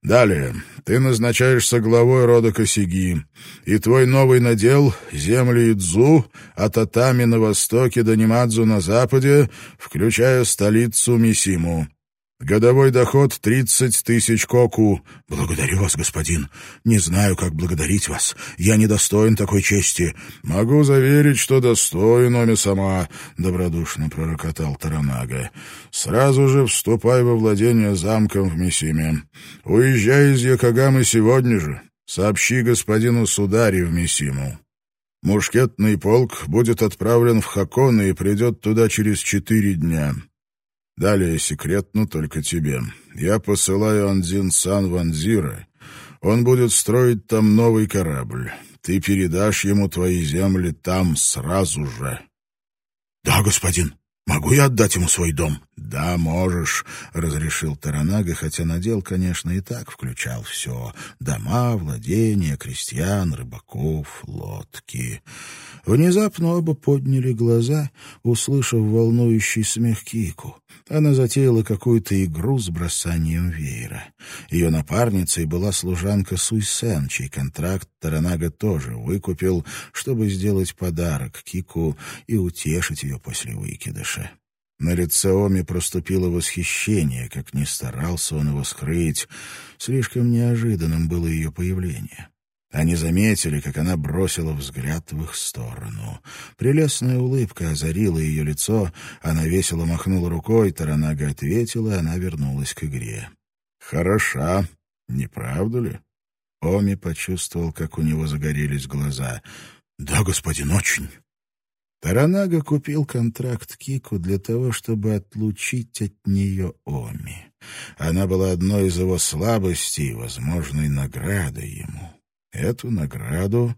S1: Далее. Ты назначаешься главой рода Косиги, и твой новый надел — земли Идзу, от Татами на востоке до Нимадзу на западе, включая столицу Мисиму. Годовой доход — тридцать тысяч коку.
S2: Благодарю вас, господин. Не знаю, как благодарить вас. Я недостоин такой чести.
S1: Могу заверить, что достоин, Оми сама, — добродушно пророкотал Таранага. Сразу же вступай во владение замком в Мисиме. Уезжай из Якогамы сегодня же. Сообщи господину Судари в Мессиму. Мушкетный полк будет отправлен в Хакон и придет туда через четыре дня. Далее секретно только тебе. Я посылаю Андзин Сан Ванзира. Он будет строить там новый корабль. Ты передашь ему твои земли там сразу же.
S2: — Да, господин. Могу я отдать ему свой дом?
S1: «Да, можешь», — разрешил Таранага, хотя надел, конечно, и так включал все. Дома, владения, крестьян, рыбаков, лодки. Внезапно оба подняли глаза, услышав волнующий смех Кику. Она затеяла какую-то игру с бросанием веера. Ее напарницей была служанка Суйсен, чей контракт Таранага тоже выкупил, чтобы сделать подарок Кику и утешить ее после выкидыша. На лице Оми проступило восхищение, как ни старался он его скрыть. Слишком неожиданным было ее появление. Они заметили, как она бросила взгляд в их сторону. Прелестная улыбка озарила ее лицо, она весело махнула рукой, Таранага ответила, и она вернулась к игре. «Хороша, не правда ли?» Оми почувствовал, как у него загорелись глаза.
S2: «Да, господин, очень».
S1: Таранага купил контракт Кику для того, чтобы отлучить от нее Оми. Она была одной из его слабостей и возможной наградой ему. Эту награду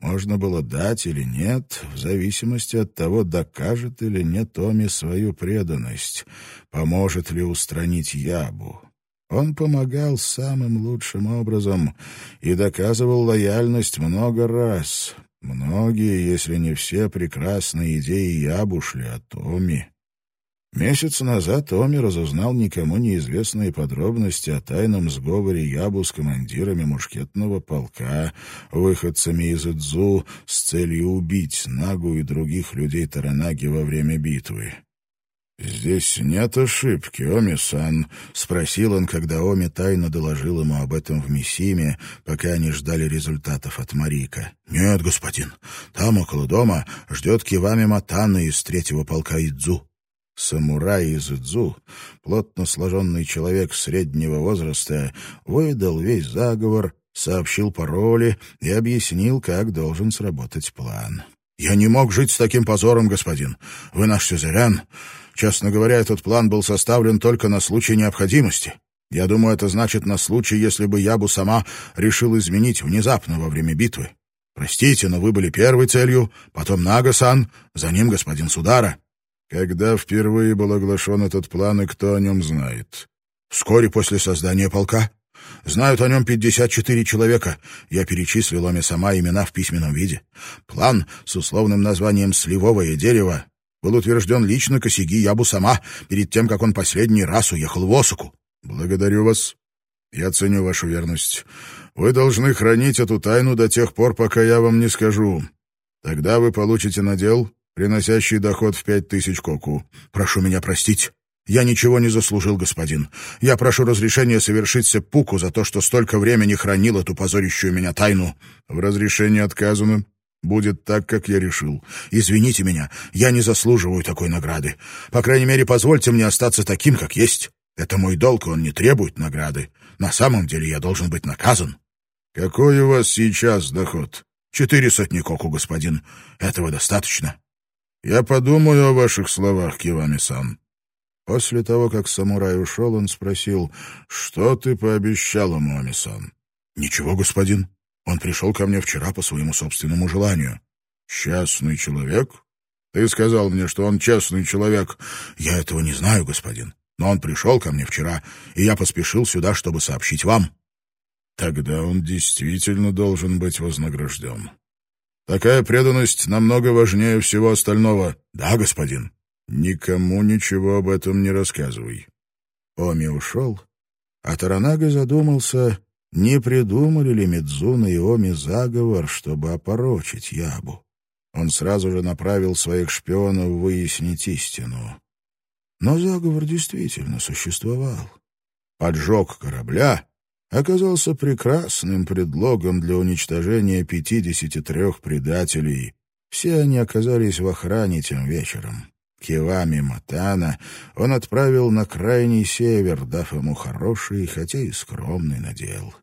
S1: можно было дать или нет, в зависимости от того, докажет или нет Оми свою преданность, поможет ли устранить Ябу. Он помогал самым лучшим образом и доказывал лояльность много раз, Многие, если не все, прекрасные идеи Яб ушли от Томи. Месяц назад Томи разузнал никому неизвестные подробности о тайном сговоре Ябу с командирами мушкетного полка, выходцами из Идзу с целью убить Нагу и других людей Таранаги во время битвы. «Здесь нет ошибки, Оми-сан?» — спросил он, когда Оми тайно доложил ему об этом в Мисиме, пока они ждали результатов от Марика.
S2: «Нет, господин. Там, около дома, ждет Кивами Матана из третьего полка Идзу».
S1: Самурай из Идзу, плотно сложенный человек среднего возраста, выдал весь заговор, сообщил пароли и объяснил, как должен сработать план.
S2: «Я не мог жить с таким позором, господин. Вы наш сюзерен. Честно говоря, этот план был составлен только на случай необходимости. Я думаю, это значит на случай, если бы я бы сама решил изменить внезапно во время битвы. Простите, но вы были первой целью, потом Нагасан, за ним господин Судара.
S1: Когда впервые был оглашен этот план и кто о нем знает?
S2: Вскоре после создания полка. Знают о нем 54 человека. Я перечислил ими сама имена в письменном виде. План с условным названием «Сливовое дерево» был утвержден лично Косиги Ябу сама, перед тем, как он последний раз уехал в Осаку.
S1: Благодарю вас. Я ценю вашу верность. Вы должны хранить эту тайну до тех пор, пока я вам не скажу. Тогда вы получите надел, приносящий доход в пять тысяч коку.
S2: Прошу меня простить. Я ничего не заслужил, господин. Я прошу разрешения совершить сеппуку за то, что столько времени хранил эту позорящую меня тайну.
S1: В разрешении отказано. Будет так, как я решил.
S2: Извините меня, я не заслуживаю такой награды. По крайней мере, позвольте мне остаться таким, как есть. Это мой долг, и он не требует награды. На самом деле я должен быть наказан.
S1: Какой у вас сейчас доход?
S2: Четыре сотни коку, господин. Этого достаточно.
S1: Я подумаю о ваших словах, Кивами-сан. После того, как самурай ушел, он спросил, что ты пообещал ему, Ами-сан?
S2: Ничего, господин. Он пришел ко мне вчера по своему собственному желанию.
S1: Честный человек? Ты сказал мне, что он честный человек.
S2: Я этого не знаю, господин. Но он пришел ко мне вчера, и я поспешил сюда, чтобы сообщить вам.
S1: Тогда он действительно должен быть вознагражден. Такая преданность намного важнее всего остального.
S2: Да, господин.
S1: Никому ничего об этом не рассказывай. Оми ушел, а Таранага задумался, не придумали ли Мидзуна и Оми заговор, чтобы опорочить Ябу? Он сразу же направил своих шпионов выяснить истину. Но заговор действительно существовал. Поджог корабля оказался прекрасным предлогом для уничтожения пятидесяти трех предателей. Все они оказались в охране тем вечером. Кивами Матана он отправил на крайний север, дав ему хороший, хотя и скромный надел.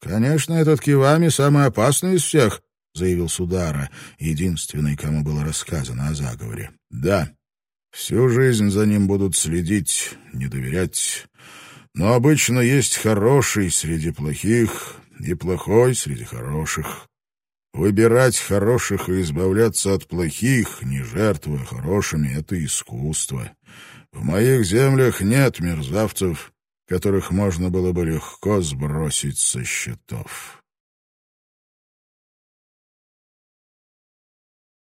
S1: «Конечно, этот Кивами самый опасный из всех», — заявил Судара, единственный, кому было рассказано о заговоре. «Да, всю жизнь за ним будут следить, не доверять. Но обычно есть хороший среди плохих и плохой среди хороших. Выбирать хороших и избавляться от плохих, не жертвуя хорошими, — это искусство. В моих землях нет мерзавцев, которых можно было бы легко сбросить со счетов.